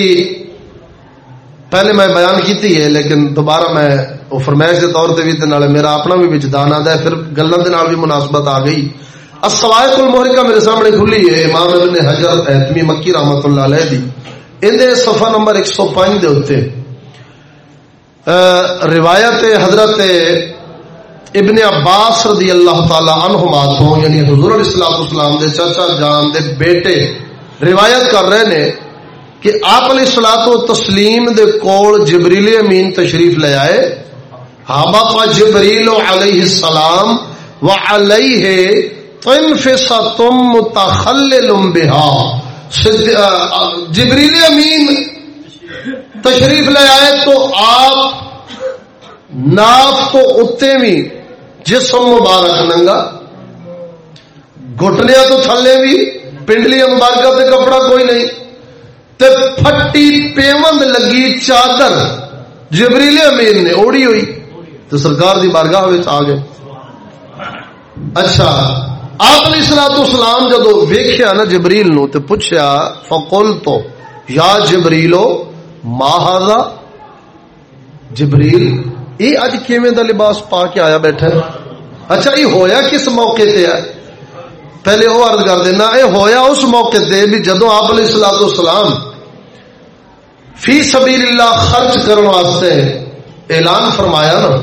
پہلے میں بیان کیتی ہے، لیکن دوبارہ میں وہ فرمائش کے طور پہ بھی میرا اپنا بھی وجدان آتا ہے پھر گلوں کے بھی مناسبت آ گئی۔ السوائق المحرکہ میرے سامنے کھلی ہے، امام ابن حجر احتمی مکی رحمت اللہ علیہ دی۔ ان دے صفحہ نمبر 105 دے ہوتے روایت حضرت ابن عباس رضی اللہ تعالی عنہما تو یعنی حضور علیہ الصلوۃ والسلام دے چچا جان دے بیٹے روایت کر رہے نے کہ آپ علیہ الصلوۃ و تسلیم دے کول جبریل امین تشریف لے آئے۔ ہابا جبریل علیہ السلام وعلیہ تنفستم متخلل بها جبریل امین تشریف لے آئے تو آپ ناف تو اتے بھی جسم مبارک ننگا گھٹنیا تو تھلے بھی پنڈلیاں مبارکہ تے کپڑا کوئی نہیں۔ تے پھٹی پیوند لگی چادر، جبریل امین نے اوڑی ہوئی۔ تو سرکار دی بارگاہ آ گئے۔ اچھا آپ نے سلا تو سلام جدو ویخیا نا جبریل نو تو پوچھا فقول تو یا جبریلو ماہذا جبریل یہ اج کیویں دا لباس پا کے آیا بیٹھا ہے اچھا یہ ہویا کس موقع تے ہے پہلے وہ عرض کر دینا یہ ہویا اس موقع تے بھی جدو آپ علیہ الصلوۃ والسلام فی سبیل اللہ خرچ کرنے واسطے اعلان فرمایا نا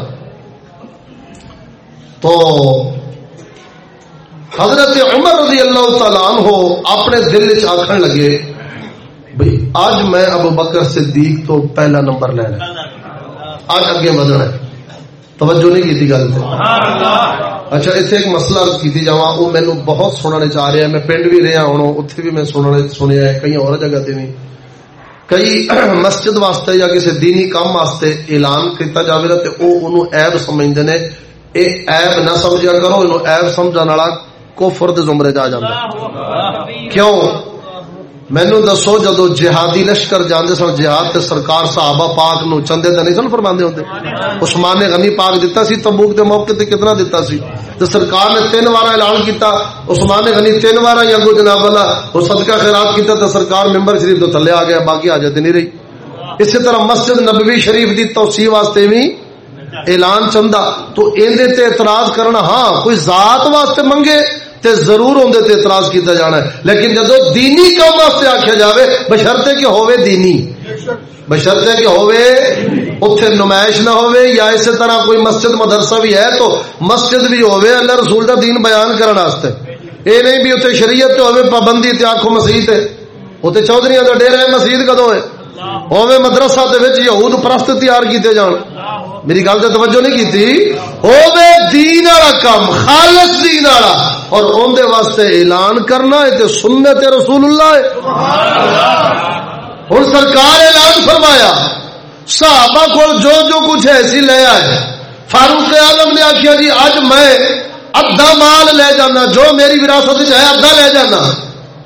تو حضرت عمر رضی اللہ تعالیٰ عنہ اپنے دل چ آخر لگے بھئی آج میں ابو بکر صدیق تو پہلا نمبر لینا آج اگے بدنا ہے۔ توجہ نہیں کی گل اچھا اتنے ایک مسئلہ کی جا وہ مینو بہت سننے چاہ رہا ہے میں پنڈ بھی رہا ہوں اتنے بھی میں سننے سنیا ہے۔ کئی اور جگہ تے بھی کئی *clears throat* مسجد واسطے یا کسی دینی کام واسطے اعلان کیتا جاوے گا تے او انہوں عیب سمجھتے ہیں اے عیب نہ سمجھا کرو انہوں عیب سمجھا والا کوفر دے زمرے جا جاتا کیوں؟ مینو دسو جدو جہادی لشکر جانے سن جہاد تے سرکار صحابہ پاک نو چندے تے نہیں سن فرماندے ہوندے عثمان نے غنی پاک دتا سی تبوک دے موقع تے کتنا دتا سی تے سرکار نے تین بار اعلان کیتا عثمان نے غنی تین بار یا جناب والا وہ صدقہ خیرات کیتا تے سرکار ممبر شریف تو تھلے آ گیا باقی حاجت نہیں رہی اسی طرح مسجد نبوی شریف دی توسیع واسطے بھی اعلان چندا تو ایندے تے اعتراض کرنا ہاں کوئی ذات واسطے منگے تے ضرور ہوں تے اعتراض کیتا جانا ہے۔ لیکن جدو دینی کام واسطے آخیا جاوے بشرتے کہ ہووے دینی۔ بشرتے کہ ہووے اتنے نمائش نہ ہووے یا اسی طرح کوئی مسجد مدرسہ بھی ہے تو مسجد بھی ہووے اللہ رسول کا دین بیان کرنے واسطے۔ اے نہیں بھی اتنے شریعت تے ہووے پابندی تے آخو مسیح تے۔ اتنے چودھری کا ڈیرا ہے مسیح کدو ہے؟ ہووے مدرسہ دے وچ یہود پرست تیار کیتے جان۔ میری گل تو توجہ نہیں کی دین والا کام خالص دین والا۔ اور اندر واسطے اعلان کرنا ہے تو سنت رسول اللہ۔ ہے ہوں سرکار اعلان فرمایا صحابہ کو جو جو کچھ ایسی لے آئے۔ فاروق عالم نے آخیا جی اج میں ادھا مال لے جانا جو میری وراثت ہے ادھا لے جانا۔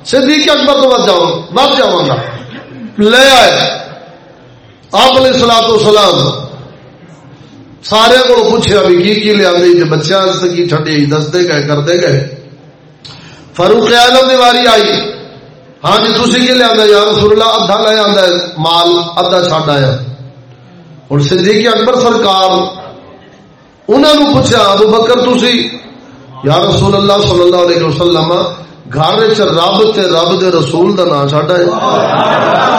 صدیق اکبر تو بچ جاؤں بچ جاؤں گا۔ لے آئے۔ آپ علیہ السلام سلام سارے کو پوچھا بھی کی کی لیا جی بچیا کی چھٹی دستے گئے، کرتے گئے۔ فاروق آلم کی واری آئی۔ ہاں جی تھی کی لیا یا رسول اللہ، ادھا لے آدھا مال، ادھا چڈ آیا۔ ہوں صدیق اکبر سرکار انہوں نے پوچھا، ابو بکر تھی یا رسول اللہ صلی اللہ علیہ وسلم، گھر رب تے رب دے رسول دا نام چڈ آیا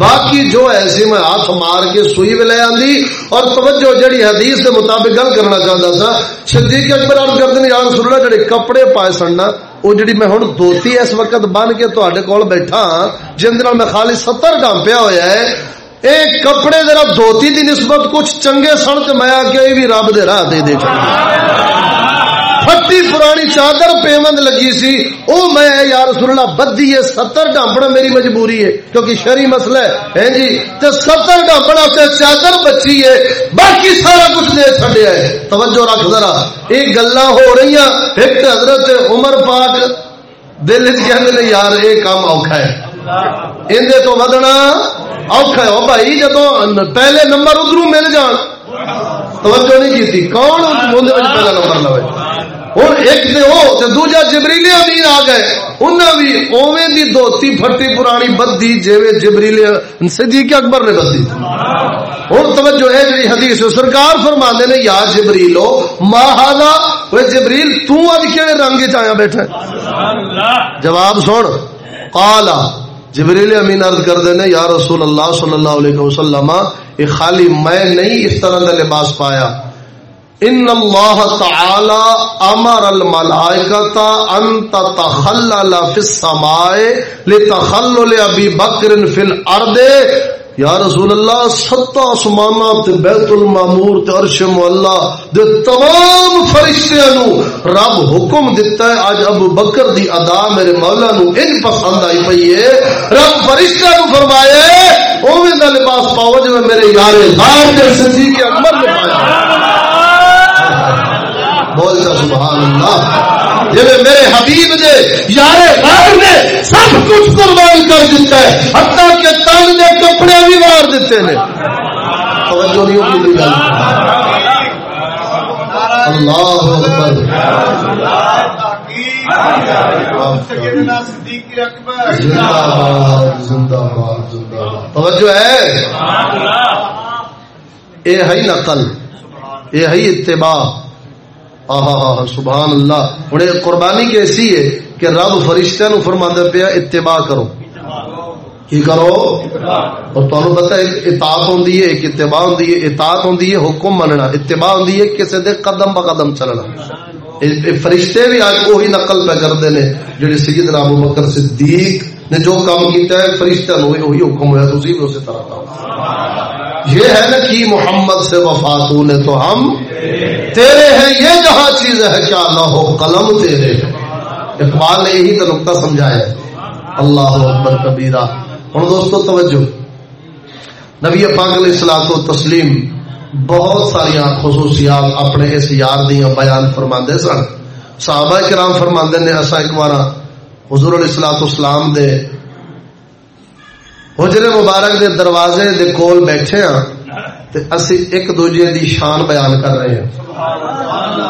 باقی جو ایسے میں ہاتھ مار کے سوئی بھی لے آندی اور توجہ جڑی حدیث کے مطابق گل کرنا چاہتا سا، صدیق اکبر عرض کرتے ہیں یا رسول اللہ جڑے کپڑے پائے سننا وہ جڑی میں ہن دوتی اس وقت بن کے تواڈے کول بیٹھا ہاں، جن نال میں خالی 70 ڈام پیا ہویا ہے، اے کپڑے ذرا دوتی دی نسبت کچھ چنگے سن تے میں آ کے بھی رب دے راہ دے دے چھڑ پھٹی پرانی چادر پیمند لگی سی او میں یا رسول اللہ بدھی ہے ستر ڈانپڑا میری مجبوری ہے کیونکہ شری مسئلہ ہے جی تو ستر ڈانپڑا سے چادر بچی ہے باقی سارا کچھ دے چھڑیا ہے توجہ رکھ ذرا یہ گلا ہو رہی ہیں ایک حضرت عمر پاک دل کہ یار یہ کام اوکھا ہے اندے تو ودنا اوکھا ہے او بھائی جدو پہلے نمبر ادھر مل جان توجہ نہیں کی کون پہلا نمبر لوے ہوں ایک دے ہو دوجا جبریلے امین آ گئے۔ انہیں بھی اوے دی دوتی پھٹی پرانی بدھی جیوے جبریلے صدیق اکبر نے بدھی ہوں توجہ ہے جی حدیث سرکار فرما نے، یا جبریلو ماہالا وہ جبریل تو اب کہڑے رنگ چایا بیٹھا جواب سن۔ قالا، جبریل امین عرض کر دینے یا رسول اللہ صلی اللہ علیہ وسلم یہ خالی میں نہیں اس طرح کا لباس پایا۔ ان اللہ تعالی امر الملائکۃ ان تتخلل فی السماء لتخلل ابی بکر فی الارض. یا رسول اللہ سات آسمانات تے بیت المامور تے عرش مولا، دے تمام فرشتیاں نو رب حکم دیتا ہے اج ابو بکر دی ادا میرے مولا نو ان پسند آئی پئی ہے۔ رب فرشتیاں نو فرمایا اوویں دا لباس پاو جو میرے یار غار دے صدیق اکبر نے پایا بول جا سبحان اللہ جی میرے حبیب نے یار غیر نے سب کچھ قربان کر دیتا ہے۔ حتیٰ کہ تن نے کپڑے بھی مار دیتے ہیں۔ توجہ نہیں ہوگی اللہ توجہ ہے؟ یہ ہے نقل یہ ہے اتباع۔ سبحان اللہ۔ ہوں قربانی کیسی ہے کہ رب فرشتہ نو فرما پیا اتباع کرو۔ کی کرو؟ اور تمہیں پتا اطاعت ہوندی ہے، ایک اتباع ہوندی ہے، اطاعت ہوندی ہے، حکم مننا۔ اتباع ہوندی ہے کسی دے قدم با قدم چلنا فرشتے بھی آج وہی نقل پہ کرتے ہیں، جڑے سیدنا ابو بکر صدیق نے جو کام کیتا ہے فرشتہ نو وہی حکم ہوا تسی بھی اسی طرح کا یہ ہے نا کہ محمد سے وفاتون تو ہم تیرے ہیں، یہ جہاں چیز ہے کیا نہ ہو، قلم تیرے اقبال نے یہی تو نقطہ سمجھایا۔ اللہ اکبر کبیرہ۔ ہوں دوستو، توجہ۔ نبی پاک علیہ السلام و تسلیم بہت ساری خصوصیات اپنے اس یار دیا بیان فرما سن۔ صحابہ کرام فرماندے نے، اسا ایک بار حضور علیہ الصلوۃ والسلام دے حجر مبارک دے دروازے دے کول بیٹھے ہاں تے اسی ایک دوجے دی شان بیان کر رہے ہیں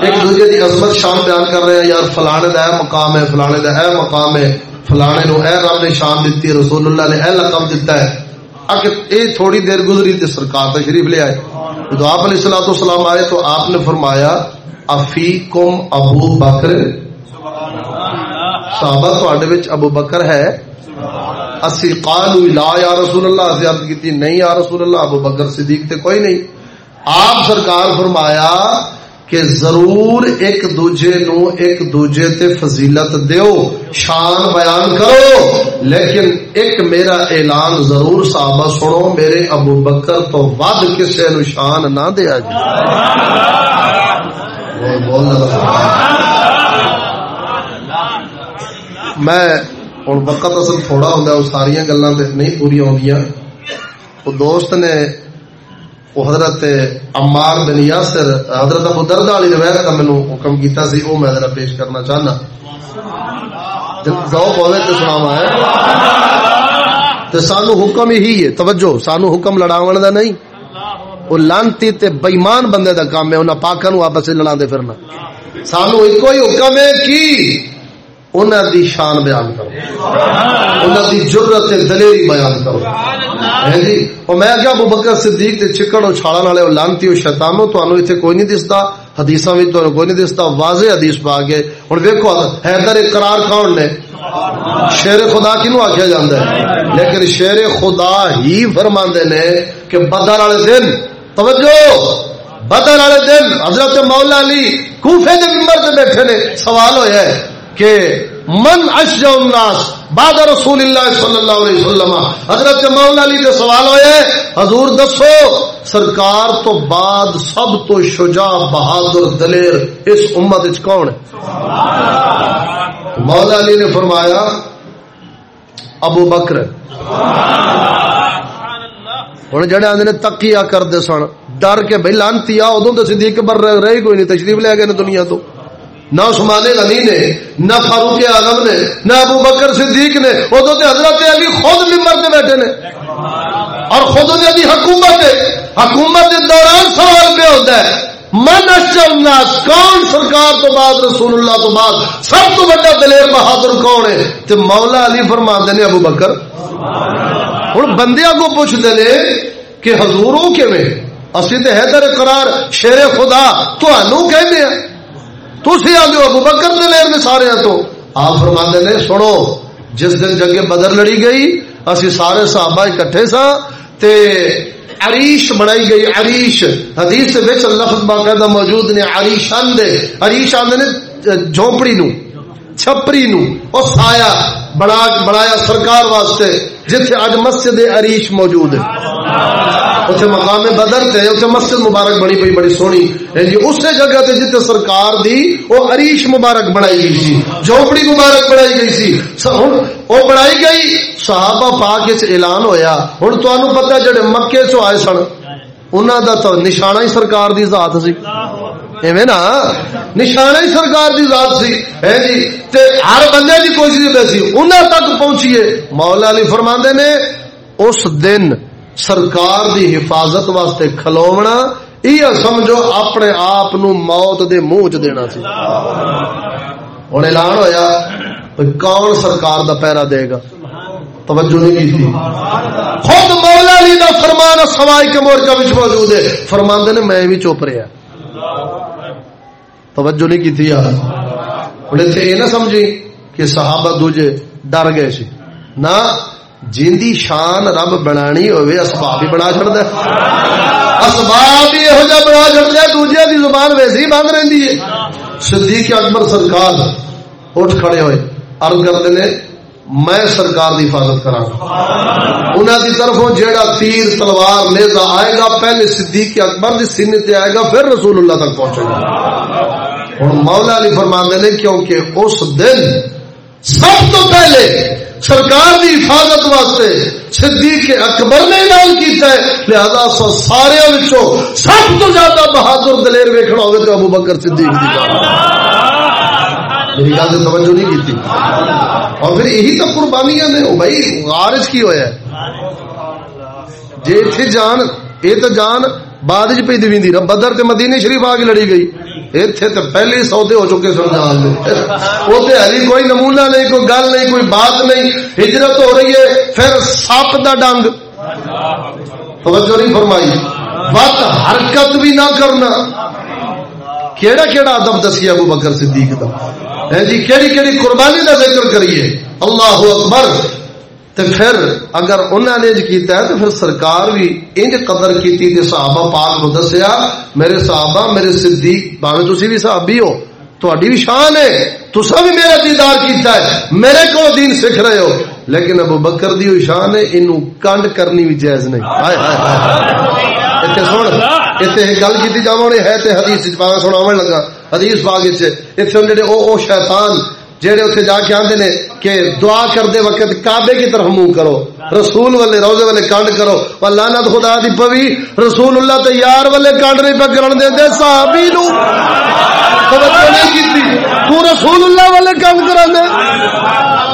ایک دوجے دی عظمت شان بیان کر رہے ہیں یار فلانے دا ہے مقام ہے، فلانے دا ہے مقام ہے، فلانے نو اے رب نے شان دیتی ہے، رسول اللہ نے اے لقب دیتا ہے۔ اگر اے تھوڑی دیر گزری تے سرکار تشریف لے آئے۔ تو آپ علیہ الصلوۃ والسلام آئے تو آپ نے فرمایا، افیکم ابو بکر صحابہ تواڈے وچ ابو بکر ہے۔ اسی قالو لا یا رسول اللہ اسی عرض کیتی نہیں یا رسول اللہ، ابو بکر صدیق تے کوئی نہیں۔ آپ سرکار فرمایا کہ ضرور ایک دوجے نو ایک دوجے تے فضیلت دیو، شان بیان کرو۔ لیکن ایک میرا اعلان ضرور صحابہ سنو، میرے ابو بکر تو ود کسے نو شان نہ دیا جی میں ہوں وقت اصل تھوڑا ہوں ساریا گلا نہیں پوریا آدی وہ دوست نے وہ حضرت امار بن یاسر حضرت ابو درد والی روایت کا مینو حکم کیتا سی وہ میں ذرا پیش کرنا چاہنا ذوق ہوے تو سناوا ہے تو سانو حکم ہی ہے توجہ سانو حکم لڑاون دا نہیں وہ لانتی تے بےمان بندے دا کام ہے انہاں پاکاں نو آپس وچ لڑاندے پھرنا سانو ایک ہی حکم ہے کی انہاں دی شان بیان کرو۔ انہاں دی جرت دلیری بیان کرو۔ ہے جی؟ اور میں کیا ابو بکر صدیق تے چکڑ اور چھاڑا والے لانتی اور شیطانو تانوں ایتھے کوئی نہیں دستا۔ حدیثاں وچ تو کوئی نہیں دستا۔ واضح حدیث پا کے۔ ہن ویکھو حیدر اقرار کون نے؟ شیر خدا کنو آکھیا جاندا ہے؟ لیکن شیر خدا ہی فرماندے نے کہ بدر والے دن، توجہ! بدر والے دن، حضرت مولا علی کوفے دے منبر تے بیٹھے نے، سوال ہویا ہے۔ کہ من اشجع الناس بعد رسول اللہ صلی اللہ علیہ وسلم۔ حضرت مولا علی سے سوال ہوئے، حضور دسو، سرکار تو بعد سب تو شجاع، بہادر، دلیر اس امت وچ کون ہے؟ مولا علی نے فرمایا، ابو بکر۔ ہوں جڑے آدھے نے تکیا کرتے سن، ڈر کے بھائی لانتی آ ادو تو صدیق پر رہی، کوئی نہیں، تشریف لے گئے دنیا تو۔ نہ عثمان غنی نے، نہ فاروق اعظم نے، نہ ابو بکر صدیق نے ادو تو حضرت علی خود ممبر سے بیٹھے نے۔ اور خود علی حکومت حکومت کے دوران سوال پہ ہوتا ہے۔ من الناس کون سرکار تو بعد، رسول اللہ تو بعد؟ سب تو بڑا دلیر بہادر کون ہے؟ تو مولا علی فرما نے ابو بکر۔ ہوں بندیا کو پوچھتے ہیں کہ حضوروں کے میں اسی تو حیدر قرار، شیر خدا تو کہنے ہیں تھی آدھے ابو بکر دلیر نے سارے تو۔ آپ فرما نے، سنو، جس دن جنگ بدر لڑی گئی، اسی سارے صحابہ اکٹھے سا، تے عریش بنائی گئی، عریش۔ حدیث وچ لفظ باقاعدہ موجود نے، عریش آندے۔ عریش آندے نے، جھونپڑی نو، چھپری نو، او سایہ بنا بنایا سرکار واسطے، جتھے اج مسجد عریش موجود ہے۔ اتنے مقام بدر تھے اتنے مسجد مبارک بنی پی بڑی سونی۔ یعنی جی اس جگہ تے جتنے سرکار دی وہ عریش مبارک بنائی گئی سی۔ جھوپڑی مبارک بنائی گئی سی۔ وہ بنائی گئی۔ صحابہ پاک اعلان ہویا۔ ہوں تمہیں پتا جڑے مکے چ آئے سن انہوں دا تو نشانہ ہی سرکار دی ذات سی۔ ایویں نا؟ نشانہ ہی سرکار دی ذات سی۔ ہے جی؟ تے ہر بندے دی کوشش سی۔ انہاں تک پہنچیے۔ مولا علی فرماندے نے، اس دن سرکار دی حفاظت واسطے کھلونا یہ سمجھو اپنے آپ موت دے منہ چ دینا سی۔ ہوں اعلان ہویا کون سرکار دا پیرا دے گا؟ توجہ نہیں کی تھی۔ خود مولا علی دا فرمان سوائی کے مورچہ وچ موجود ہے۔ فرماندے نے میں بھی چوپ رہا توجہ نہیں کی تھی یار۔ ہوں اتنے یہ نہ سمجھی کہ صحابہ دوجے ڈر گئے سی۔ نہ جیندی شان رب بنانی ہوئے اسباب ہی بنا چڑ دے اسباب ہی یہو جہ بنا چڑ دے دوجے دی زبان ویسے ہی بند رہی ہے۔ صدیق اکبر سرکار اٹھ کھڑے ہوئے، عرض کرتے ہیں میں سرکار دی حفاظت کرا انہوں دی طرفوں جیڑا تیر، تلوار نیزا آئے گا، پہلے صدیق اکبر دی سینے تے آئے گا، پھر رسول اللہ تک پہنچے گا۔ اور مولا علی فرماندے نے، کیونکہ اس دن سب تو پہلے سرکار دی حفاظت واسطے صدیق اکبر نے اعلان کیتا ہے، لہذا سو سارے وچوں سب تو زیادہ بہادر دلیر ویکھنا ہوگا تو ابو بکر صدیق دی۔ میری گل سے توجہ نہیں کی اور پھر یہی تو قربانیاں نے۔ او بھائی، غارج کی ہوا ہے۔ جی اتنے جان یہ تو جان بعد چ پی دی بدر تے مدینے شریف آ کے لڑی گئی۔ اتنے تو پہلے ہی سودے ہو چکے سن۔ جان وہ ہری کوئی نمونہ نہیں کوئی گل نہیں کوئی بات نہیں۔ ہجرت ہو رہی ہے پھر سپ دا ڈنگ۔ توجہ نہیں فرمائی۔ بات حرکت بھی نہ کرنا۔ کیڑا کیڑا ادب دسی ابو بکر صدیق دا۔ جی کیڑی کیڑی قربانی دا ذکر کریے۔ اللہ اکبر۔ تے پھر اگر انہوں نے کیتا ہے تو پھر سرکار بھی انج قدر کیتی تے صحابہ پاک کو دسیا، میرے صحابہ، میرے صدیق باویں تسی بھی صحابی ہو، تہاڈی بھی شان ہے تسا بھی میرا دیدار کیتا ہے، میرے کو دین سکھ رہے ہو۔ لیکن ابو بکر دی شان ہے، اینو کنڈ کرنی بھی جائز نہیں۔ ہائے ہائے اتنے سن اتنے گل کی جاؤ ہے تے حدیث پاویں سناون لگا۔ حدیث پاک وچ اتنے جڑے او او شیطان جہے اتنے جا کے آتے ہیں کہ دعا کرتے وقت کعبے کی طرف منہ کرو، رسول والے روزے والے کانڈ کرو۔ اور لانت خدا دی پوی، رسول اللہ تو یار والے کانڈ نہیں پکڑ دے دے صحابی نو۔ توجہ نہیں کیتی۔ تو رسول اللہ والے کام کرا دے۔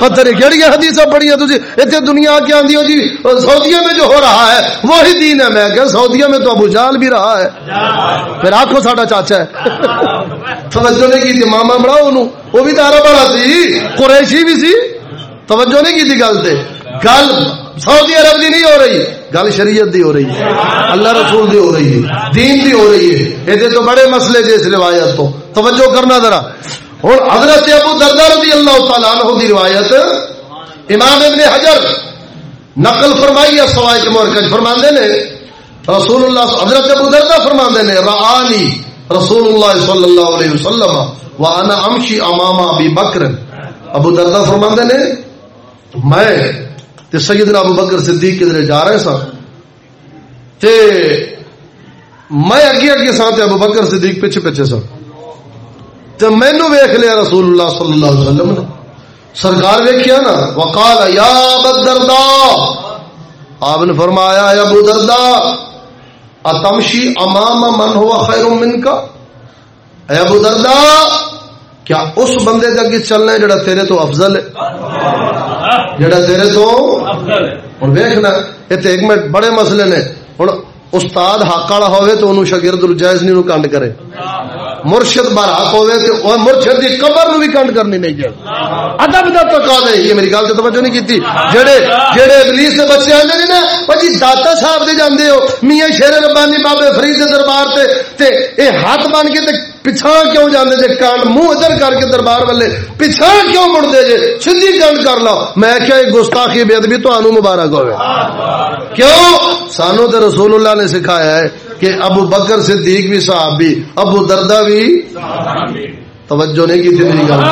پتہ نہیں کیڑی حدیث پڑھی ہیں تجھے، اتنے دنیا کے آندھی ہو جی سعودیہ میں جو ہو رہا ہے، وہی دین ہے میں کہ سعودیہ میں تو ابو جال بھی رہا ہے۔ پھر آنکھوں ساڈا چاچا ہے۔ توجہ نہیں کی ماما بڑا وہ بھی دارا بڑا سی۔ قریشی بھی سی۔ توجہ نہیں کی گل تے۔ گل سعودی عرب دی نہیں ہو رہی، گل شریعت دی ہو رہی۔ ہے اللہ رسول دی ہو رہی ہے۔ دین دی ہو رہی ہے۔ یہ تو بڑے مسئلے جی اس روایت تو۔ توجہ کرنا ذرا۔ اور حضرت ابو دردہ رضی اللہ تعالیٰ عنہ دی روایت امام ابن حجر نقل فرمائی ہے، سوائے مرکز فرماندے نے، رسول اللہ، حضرت ابو دردہ فرماندے نے رعانی رسول اللہ صلی اللہ علیہ وسلم وانا امشی امام ابی بکر۔ ابو دردہ فرماندے نے، میں تے سیدنا ابو بکر صدیق کدھر جا رہے سا تے میں اگے اگے سا تے ابو بکر صدیق پیچھے پیچھے سا تے مینوں ویکھ لیا رسول اللہ صلی اللہ علیہ وسلم نے سرکار ویکھیا نا، وقال، یا ابو دردا آپ نے فرمایا، یا ابو دردا اتمشی امام من ہوا خیر من کا اے ابو دردا کیا اس بندے کے اگے چلنا ہے جڑا تیرے تو افضل ہے؟ جڑا تیرے تو ہوں ویخنا اتنے ایک منٹ بڑے مسئلے نے۔ ہوں استاد حق والا ہوئے تو انہوں شاگرد جائز نہیں کنڈ کرے۔ مرشد بار حق ہوئے تو مرشد کی قبر نو بھی کنڈ کرنی نہیں چاہیے ادب کا تقا دے یہ میری گل تو توجہ نہیں کی جڑے جڑے ابلیس کے بچے آتے ہیں نا جی داتا صاحب دے جاندے ہو۔ میاں شیر ربانی بابے فرید دربار تے تے اے ہاتھ بن کے تے پچھا کیوں جانے جے؟ کانڈ منہ ادھر کر کے دربار والے پچھا کیوں مڑ دے جے؟ سیدھی گل کر لو میں کیا گستاخی بے ادبی تو مبارک ہوئے۔ کیوں؟ سانو تے رسول اللہ نے سکھایا ہے۔ کہ ابو بکر صدیق بھی صاحب بھی ابو دردا بھی توجہ نہیں کی تھی گل۔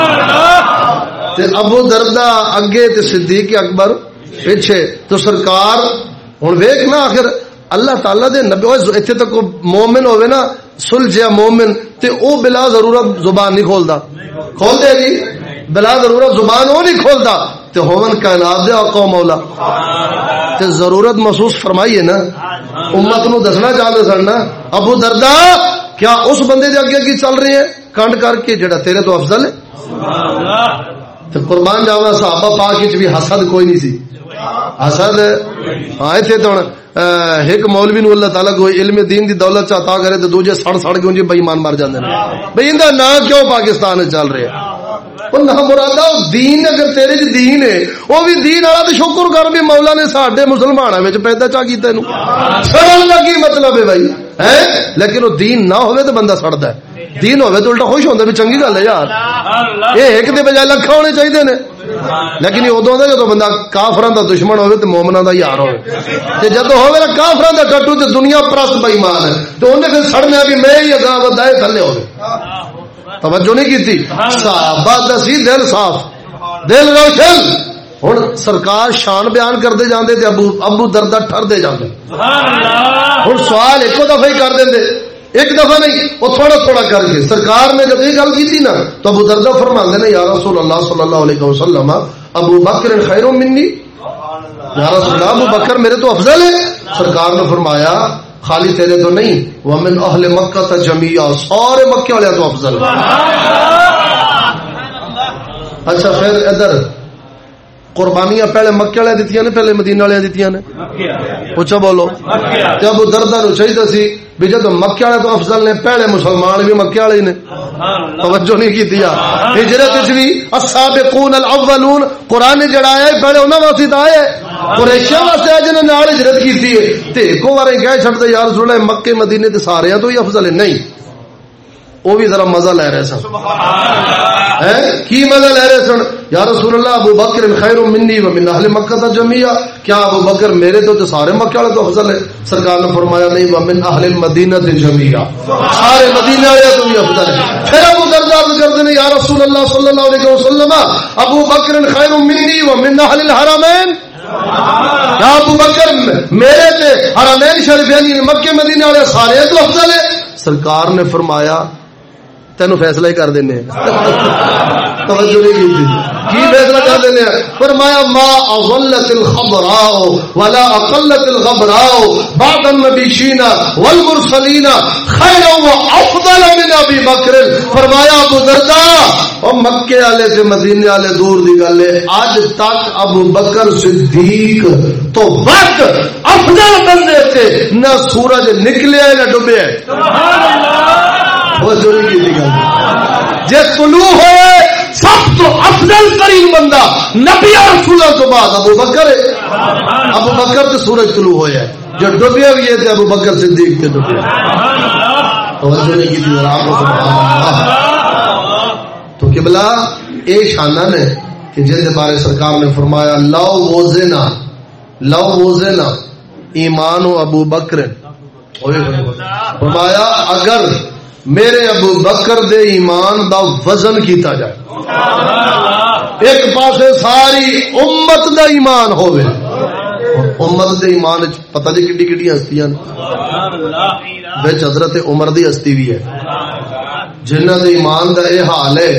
تے ابو دردا اگے تے صدیق اکبر پیچھے۔ تو سرکار ہوں ویک نا آخر اللہ تعالی دے نبی اتنے تک مومن ہوئے نا سلجھیا مومن تے او بلا ضرورت زبان نہیں کھولدا۔ کھول دے جی بلا ضرورت زبان وہ نہیں کھولدا۔ تے ہومن کائنات دے آقا مولا۔ تے ضرورت محسوس فرمائیے نا۔ امت نو دسنا چاہتے سن نا، ابو دردا کیا اس بندے دے اگے کی چل رہے ہیں؟ کنڈ کر کے جڑا تیرے تو افضل ہے۔ تے قربان جاوا صحابہ پاک بھی حسد کوئی نہیں سی۔ حسد؟ ہاں ایتھے تو ایک مولوی نو اللہ تعالی کوئی علم دین دی دولت چاہتا کرے تو دوجے سڑ سڑ کے بے ایمان مر جاندے نے۔ بھئی ایندا نا کیوں پاکستان وچ چل رہا وہ نہ دین اگر تیرے چ دین ہے وہ بھی دین والا تو شکر کر بھی مولا نے ساڈے مسلماناں وچ پیدا چا کیتا اینو سڑن دا کی مطلب ہے بھائی ہیں لیکن وہ دین نہ ہوے تو بندہ سڑدا ہے دین ہوے تو الٹا خوش ہوندا بھی چنگی گل ہے یار اے ایک دے بجائے لکھا ہونے چاہیے نے لیکن ادو آتا جدو بندہ کافران دا دشمن ہوئے تو مومنا دا یار ہوئے جدو ہوئے نا کافران دا کٹو تو دنیا پرست بئیمان ہے تو انہیں پھر سڑنا بھی میں ہی اگاں ہے تھلے ہوئے توجہ نہیں کی تھی؟ صحابہ دسی دل صاف دل روشن۔ ہوں سرکار شان بیان کرتے جاندے تے ابو ابو دردا ٹر دے جاندے۔ ہوں سوال ایک دفعہ ہی کر دیں ایک دفعہ نہیں وہ تھوڑا تھوڑا کر کے۔ سرکار نے جب یہ گل کی تھی نا تو ابو دردا فرما نے یا رسول اللہ صلی اللہ علیہ وسلم ابو بکر خیر منی۔ یا رسول اللہ ابو بکر میرے تو افضل ہے۔ سرکار نے فرمایا خالی تیرے تو نہیں وہ من اہل مکہ تا جمیا سارے مکے والے تو افضل اچھا پھر ادھر قربانیاں پہلے مکے والے دیتی نے پہلے مدینے والے دیتی نے؟ اچھا بولو۔ جب دردا نو چاہیے سی بھی جب مکے والے تو افضل نے پہلے مسلمان بھی مکے والے نے۔ توجہ نہیں کی ہجرت بھی السابقون الاولون قرآن جڑا ہے پہلے انہاں واسطے آئے قریشیاں واسطے جنہاں نال ہجرت کیتی ہے۔ تے ایک بار کہہ چھڑتے یا رسول اللہ مکے مدینے تے سارے تو ہی افضل ہے۔ نہیں وہ بھی ذرا مزہ لے رہے سن۔ کی مزہ لے رہے سن؟ یا رسول اللہ ابو بکر خیر منی و من اہل مکہ تا جمعیہ کیا ابو بکر میرے تو تو سارے مکہ والے تو افضل ہے؟ سرکار نے فرمایا نہیں و من اہل المدینہ تے جمعیہ سارے مدینہ والے تو بھی افضل ہے۔ پھر ابو دردا کر دے یا رسول اللہ صلی اللہ علیہ وسلم ابو بکر خیر منی و من اہل الحرمین۔ ابو بکر، میرے تے حرمین شریفین یعنی مکہ والے سارے تو افضل ہے سرکار نے فرمایا تین فیصلہ ہی کر دینے۔ توجہ نہیں کی کی فیصلہ کر دینے فرمایا ما اضلت الخبراء ولا اقلت الغبراء بعد النبیین والمرسلین خیر و افضل من ابی بکر. فرمایا ابو دردا او مکے والے تے مدینے والے دور دی گل ہے۔ اج تک ابو بکر صدیق تو وقت افضل بندے تھے۔ نہ سورج نکلیا نہ ڈوبیا سبحان اللہ۔ جی طلوع ہوئے سب تو افضل ترین بندہ نبی رسول تو بعد ابو بکر ہے۔ ابو بکر تو سورج طلوع ہوا ہے۔ جو ڈبیا بھی ہے ابو بکر صدیق کے ڈبیا تو قبلہ اے شانہ نے کہ جن بارے سرکار نے فرمایا لو وزنا لو وزنا ایمان و ابو بکر۔ فرمایا اگر میرے ابو بکر دے ایمان دا وزن کیتا جائے۔ ایک پاس ساری امت دا ایمان ہوئے امت دے ایمان پتہ جی کڈی کڈی ہستیاں بچ حضرت عمر دی ہستی بھی ہے۔ جنہ دے ایمان دا اے حال ہے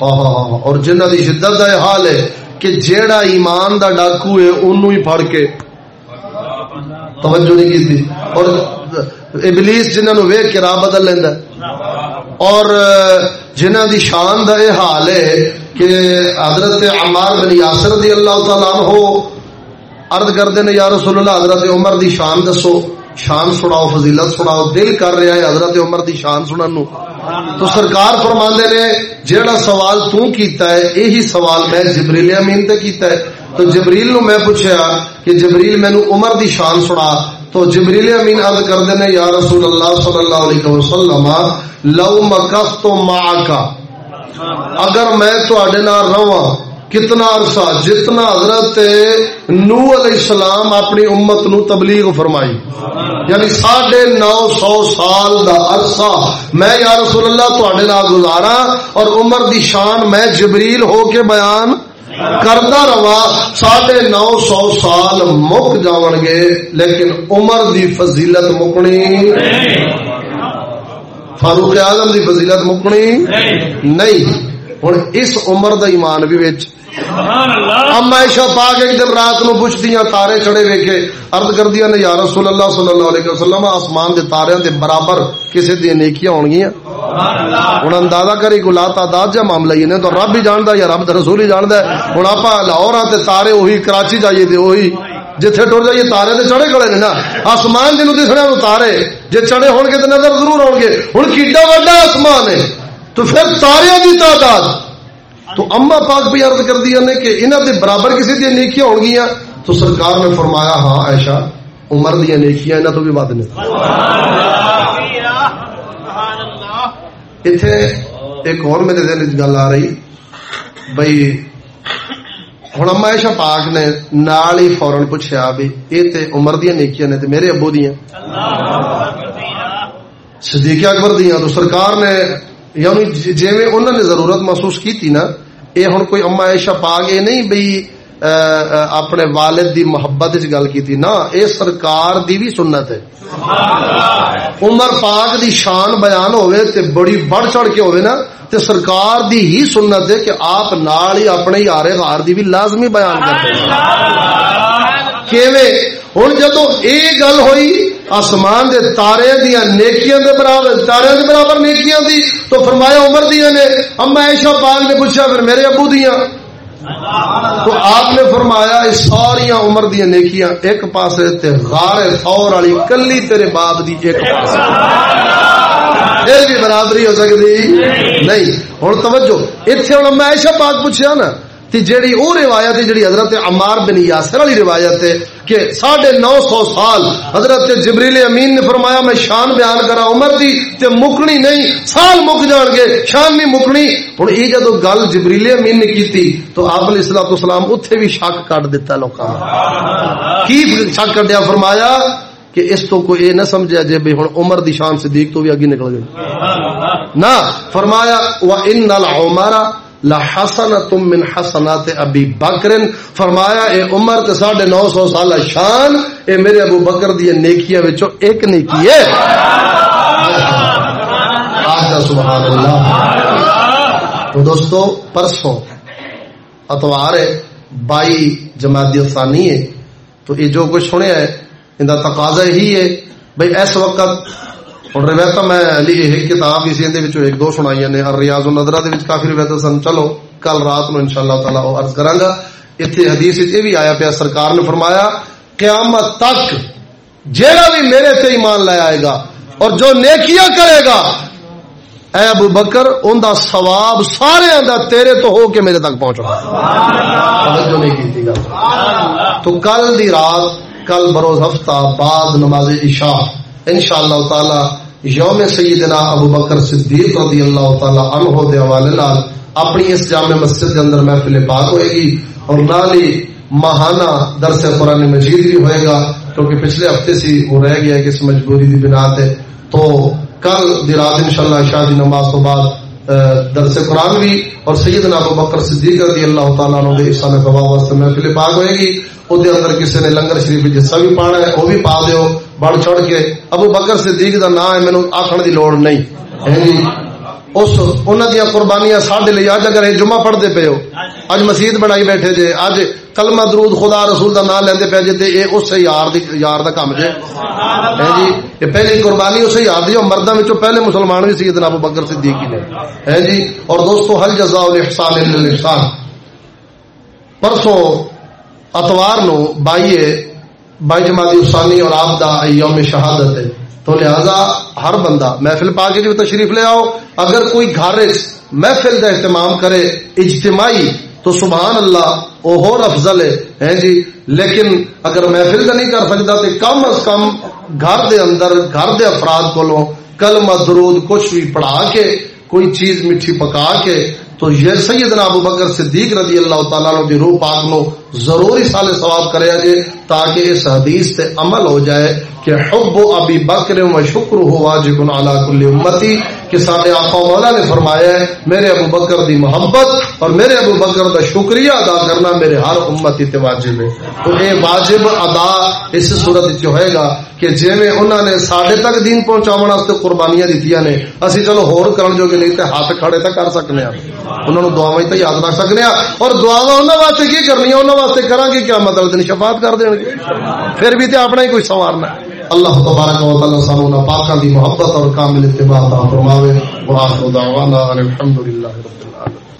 اور جنہ دی شدت دا اے حال ہے کہ جیڑا ایمان دا ڈاکو ہے انہوں ہی پھڑ کے۔ توجہ نہیں کی اور ابلیس جنہوں نے ویک کے راہ بدل لینا اور جنہ دی شان دا یہ حال ہے کہ حضرت عمار بن یاسر رضی اللہ تعالیٰ عنہ عرض کرتے ہیں، یا رسول اللہ، حضرت عمر دی شان دسو، شان سناؤ، فضیلت سناؤ، دل کر رہا ہے حضرت عمر دی شان سنن نو۔ تو سرکار فرماندے نے، جیڑا سوال تو کیتا ہے یہی سوال میں جبریل امین تے کیتا ہے۔ تو جبریل نو میں پوچھا کہ جبریل مینو عمر دی شان سنا تو جبریل امین عرض کر دینے، یا رسول اللہ صلی اللہ علیہ وسلم، لو مکف تو ماں کا اگر میں تھوڑے نال رہا کتنا عرصہ، جتنا حضرت نو علیہ السلام اپنی امت نو تبلیغ فرمائی۔ یعنی ساڑھے نو سو سال دا عرصہ میں یا رسول اللہ تھوڑے نال گزارا، اور عمر دی شان میں جبریل ہو کے بیان کرتا روا ساڑھے نو سو سال مک جاون گے لیکن عمر دی فضیلت مکنی۔ فاروق اعظم دی فضیلت مکنی؟ نہیں۔ ہوں اس عمر دا ایمان بھی وچ اما پاک ایک دن رات نو پوچھدیاں تارے چڑے ویکھے۔ عرض کردیاں نے یا رسول اللہ صلی اللہ علیہ وسلم آسمان دے تاریاں دے برابر کسے دی نیکیاں ہون گیاں ہوں اندازہ کری کو لا تعداد جا معاملہ ہی نے تو رب بھی جاندا یا رب رسول ہی جاندا ہے۔ ہن اپا لاہور تے تارے وہی کراچی جائیے تے وہی جتھے ٹر جائیے تارے تے چڑھے کھڑے نے نا۔ آسمان جنوں دسنے نو تارے جے چڑھے ہون گے تے نظر ضرور ہون گے ہن کیڈا بڑا آسمان ہے۔ تو پھر تارے دی تعداد۔ تو اما پاک بھی عرض کر دیا نے کہ انہاں دے برابر کسی دی نیکیاں ہون گیاں۔ تو سرکار نے فرمایا ہاں عائشہ، عمر دی نیکیاں انہاں تو بھی ود نے۔ اتنے ایک اور میرے دل گل آ رہی۔ بھائی ہوں اما ایشا پاک نے نال ہی فورن پوچھا بھی یہ تے عمر دیا نیکیاں نے تے میرے ابو دیا؟ صدیق اکبر دیا۔ تو سرکار نے یعنی جی انہوں نے ضرورت محسوس کی تھی نا یہ ہوں کوئی اما ایشا پاک یہ نہیں بھائی اپنے والد دی محبت گل کی نا اے سرکار دی بھی سنت ہے۔ عمر پاک دی شان بیان ہوئے تے بڑی بڑھ چڑھ کے ہوئے نا تے سرکار دی ہی سنت ہے کہ آپ نال ہی اپنے یارے غار دی بھی لازمی بیان کرتے ہیں۔ ہوں جدو یہ گل ہوئی آسمان دے تارے دیا نیکیاں دے برابر، تارے دے برابر نیکیاں دی۔ تو فرمایا عمر دیا نے، اما ایشا پاک نے پوچھا، پھر میرے ابو دیا۔ تو آپ نے فرمایا ساری عمر دیا نیکیاں ایک پاس غار فور والی کلی تیرے باپ دی ایک پاس پھر بھی برابری ہو سکتی؟ نہیں۔ ہوں توجہ اتنے ہوں میں ایشا پاک پوچھا نا۔ جیڑی وہ روایت ہے جیڑی حضرت عمار بن یاسر والی روایت ہے کہ ساڑھے نو سو سال حضرت جبریل امین نے فرمایا، میں شان بیان کرا عمر دی تے مکنی نہیں، سال مک جان گے، شان نہیں مکنی ہوں یہ جدو گل جبریل امین نے کی تو آپ علیہ السلام اسلام اتنے بھی شک کٹ دیتا لوگوں کی شک کٹیا فرمایا کہ اس تو کوئی یہ نہ سمجھا جائے بھائی ہوں عمر دی شان صدیق تو بھی اگے نکل گئی۔ نہ، فرمایا وہ ان عمارا لحسن تم من حسنات ابی بکرن۔ فرمایا، اے عمر، تے ساڑھے نو سو سال شان، اے میرے ابو بکر دی نیکیاں وچوں ایک نیکی ہے۔ سبحان اللہ تو دوستو، پرسوں اتوار ہے، بائی جماعت ثانی ہے۔ تو یہ جو کچھ سنے ہے، ان کا تقاضا ہی ہے، بھئی اس وقت ہوں روایت میں ایک کتاب اسی ایک دو سنائی نے ریاض النظرہ کافی روایت سن چلو کل رات نو انشاءاللہ تعالی وہ عرض کراں گا ایتھے حدیث وچ یہ بھی آیا پیا سرکار نے فرمایا قیامت تک جیڑا بھی میرے تے ایمان لے آئے گا اور جو نیکیاں کرے گا اے ابو بکر ان دا ثواب سارے دا تیرے تو ہو کے میرے تک پہنچا نہیں تو کل دی رات کل بروز ہفتہ بعد نماز عشاء انشاءاللہ تعالی یوم سیدنا ابو بکر صدیق رضی اللہ تعالی عنہ دے حوالے نال اپنی اس جامع مسجد کے اندر محفل پاک ہوئے گی اور نال ہی ماہانہ درس قرآن مجید بھی ہوئے گا کیونکہ پچھلے ہفتے سے وہ رہ گیا کہ اس مجبوری دی بنا تے تو کل دی رات انشاءاللہ شاہ دی نماز تو بعد درس قرآن بھی اور سیدنا ابو بکر صدیق رضی اللہ تعالیٰ عنہ دے احسان گواہ واسطے محفل پاک ہوئے گی او اندر کسی نے لنگر شریف جسا بھی پانا ہے، وہ بھی پا دیو۔ بڑھ چڑھ کے ابو بکر صدیق دا نام ہے مینو آخر دی لوڑ نہیں۔ جی۔ اس انہوں دیا قربانیاں ساڈے لیے اج اگر جمعہ پڑھتے پے ہو اج مسیت بنائی بیٹھے جے اج کلمہ درود خدا رسول دا نام لیندے پے جے تے اے اس یار دی یار دا کام جے۔ ہیں جی یہ پہلی قربانی اس یار دی مرداں وچوں پہلے مسلمان بھی سیدنا ابو بکر صدیق ہی نے۔ ہیں جی اور دوستو حل جزاء الاحسان الا الاحسان پرسوں اتوار نو بائیے بائی جماعتی اسانی اور آپ دا یوم شہادت ہے۔ تو لہذا ہر بندہ محفل پا کے جو تشریف لے آؤ۔ اگر کوئی گھر محفل کا اہتمام کرے اجتماعی، تو سبحان اللہ وہ اور افضل ہے جی؟ لیکن اگر محفل کا نہیں کر سکتا، تو کم از کم گھر دے اندر، گھر دے افراد کو کل درود کچھ بھی پڑھا کے، کوئی چیز میٹھی پکا کے، تو یہ سیدنا ابو بکر صدیق رضی اللہ تعالیٰ دی روح پاک نو ضروری سال ثواب کرے جے تاکہ اس حدیث تے عمل ہو جائے کہ حب و ابی بکر و شکر ہو واجب علی کل امتی کہ سارے آقا مولا نے فرمایا ہے، میرے ابو بکر دی محبت اور میرے ابو بکر دا شکریہ ادا کرنا میرے ہر امتی تے واجب ہے۔ تو اے واجب ادا اس صورت جو ہے گا کہ جویں انہوں نے ساڈے تک دین پہنچاون واسطے قربانیاں دتیاں نے، اسی چلو ہور کرن جو کہ نہیں تے ہاتھ کھڑے تے کر سکنے ہاں۔ انہوں نے دعاواں تے یاد رکھ سکنے ہاں۔ اور دعاواں انہاں واسطے کی کرنی ہے؟ انہاں واسطے کراں گے کیا مطلب دن شفاعت کر دین گے۔ پھر بھی تے اپنا ہی کوئی سوارنا ہے اللہ تبارک و تعالی سانو نا پاکاں دی محبت اور کامل اتباع عطا فرماوے۔ واخر دعوانا الحمدللہ رب العالمین۔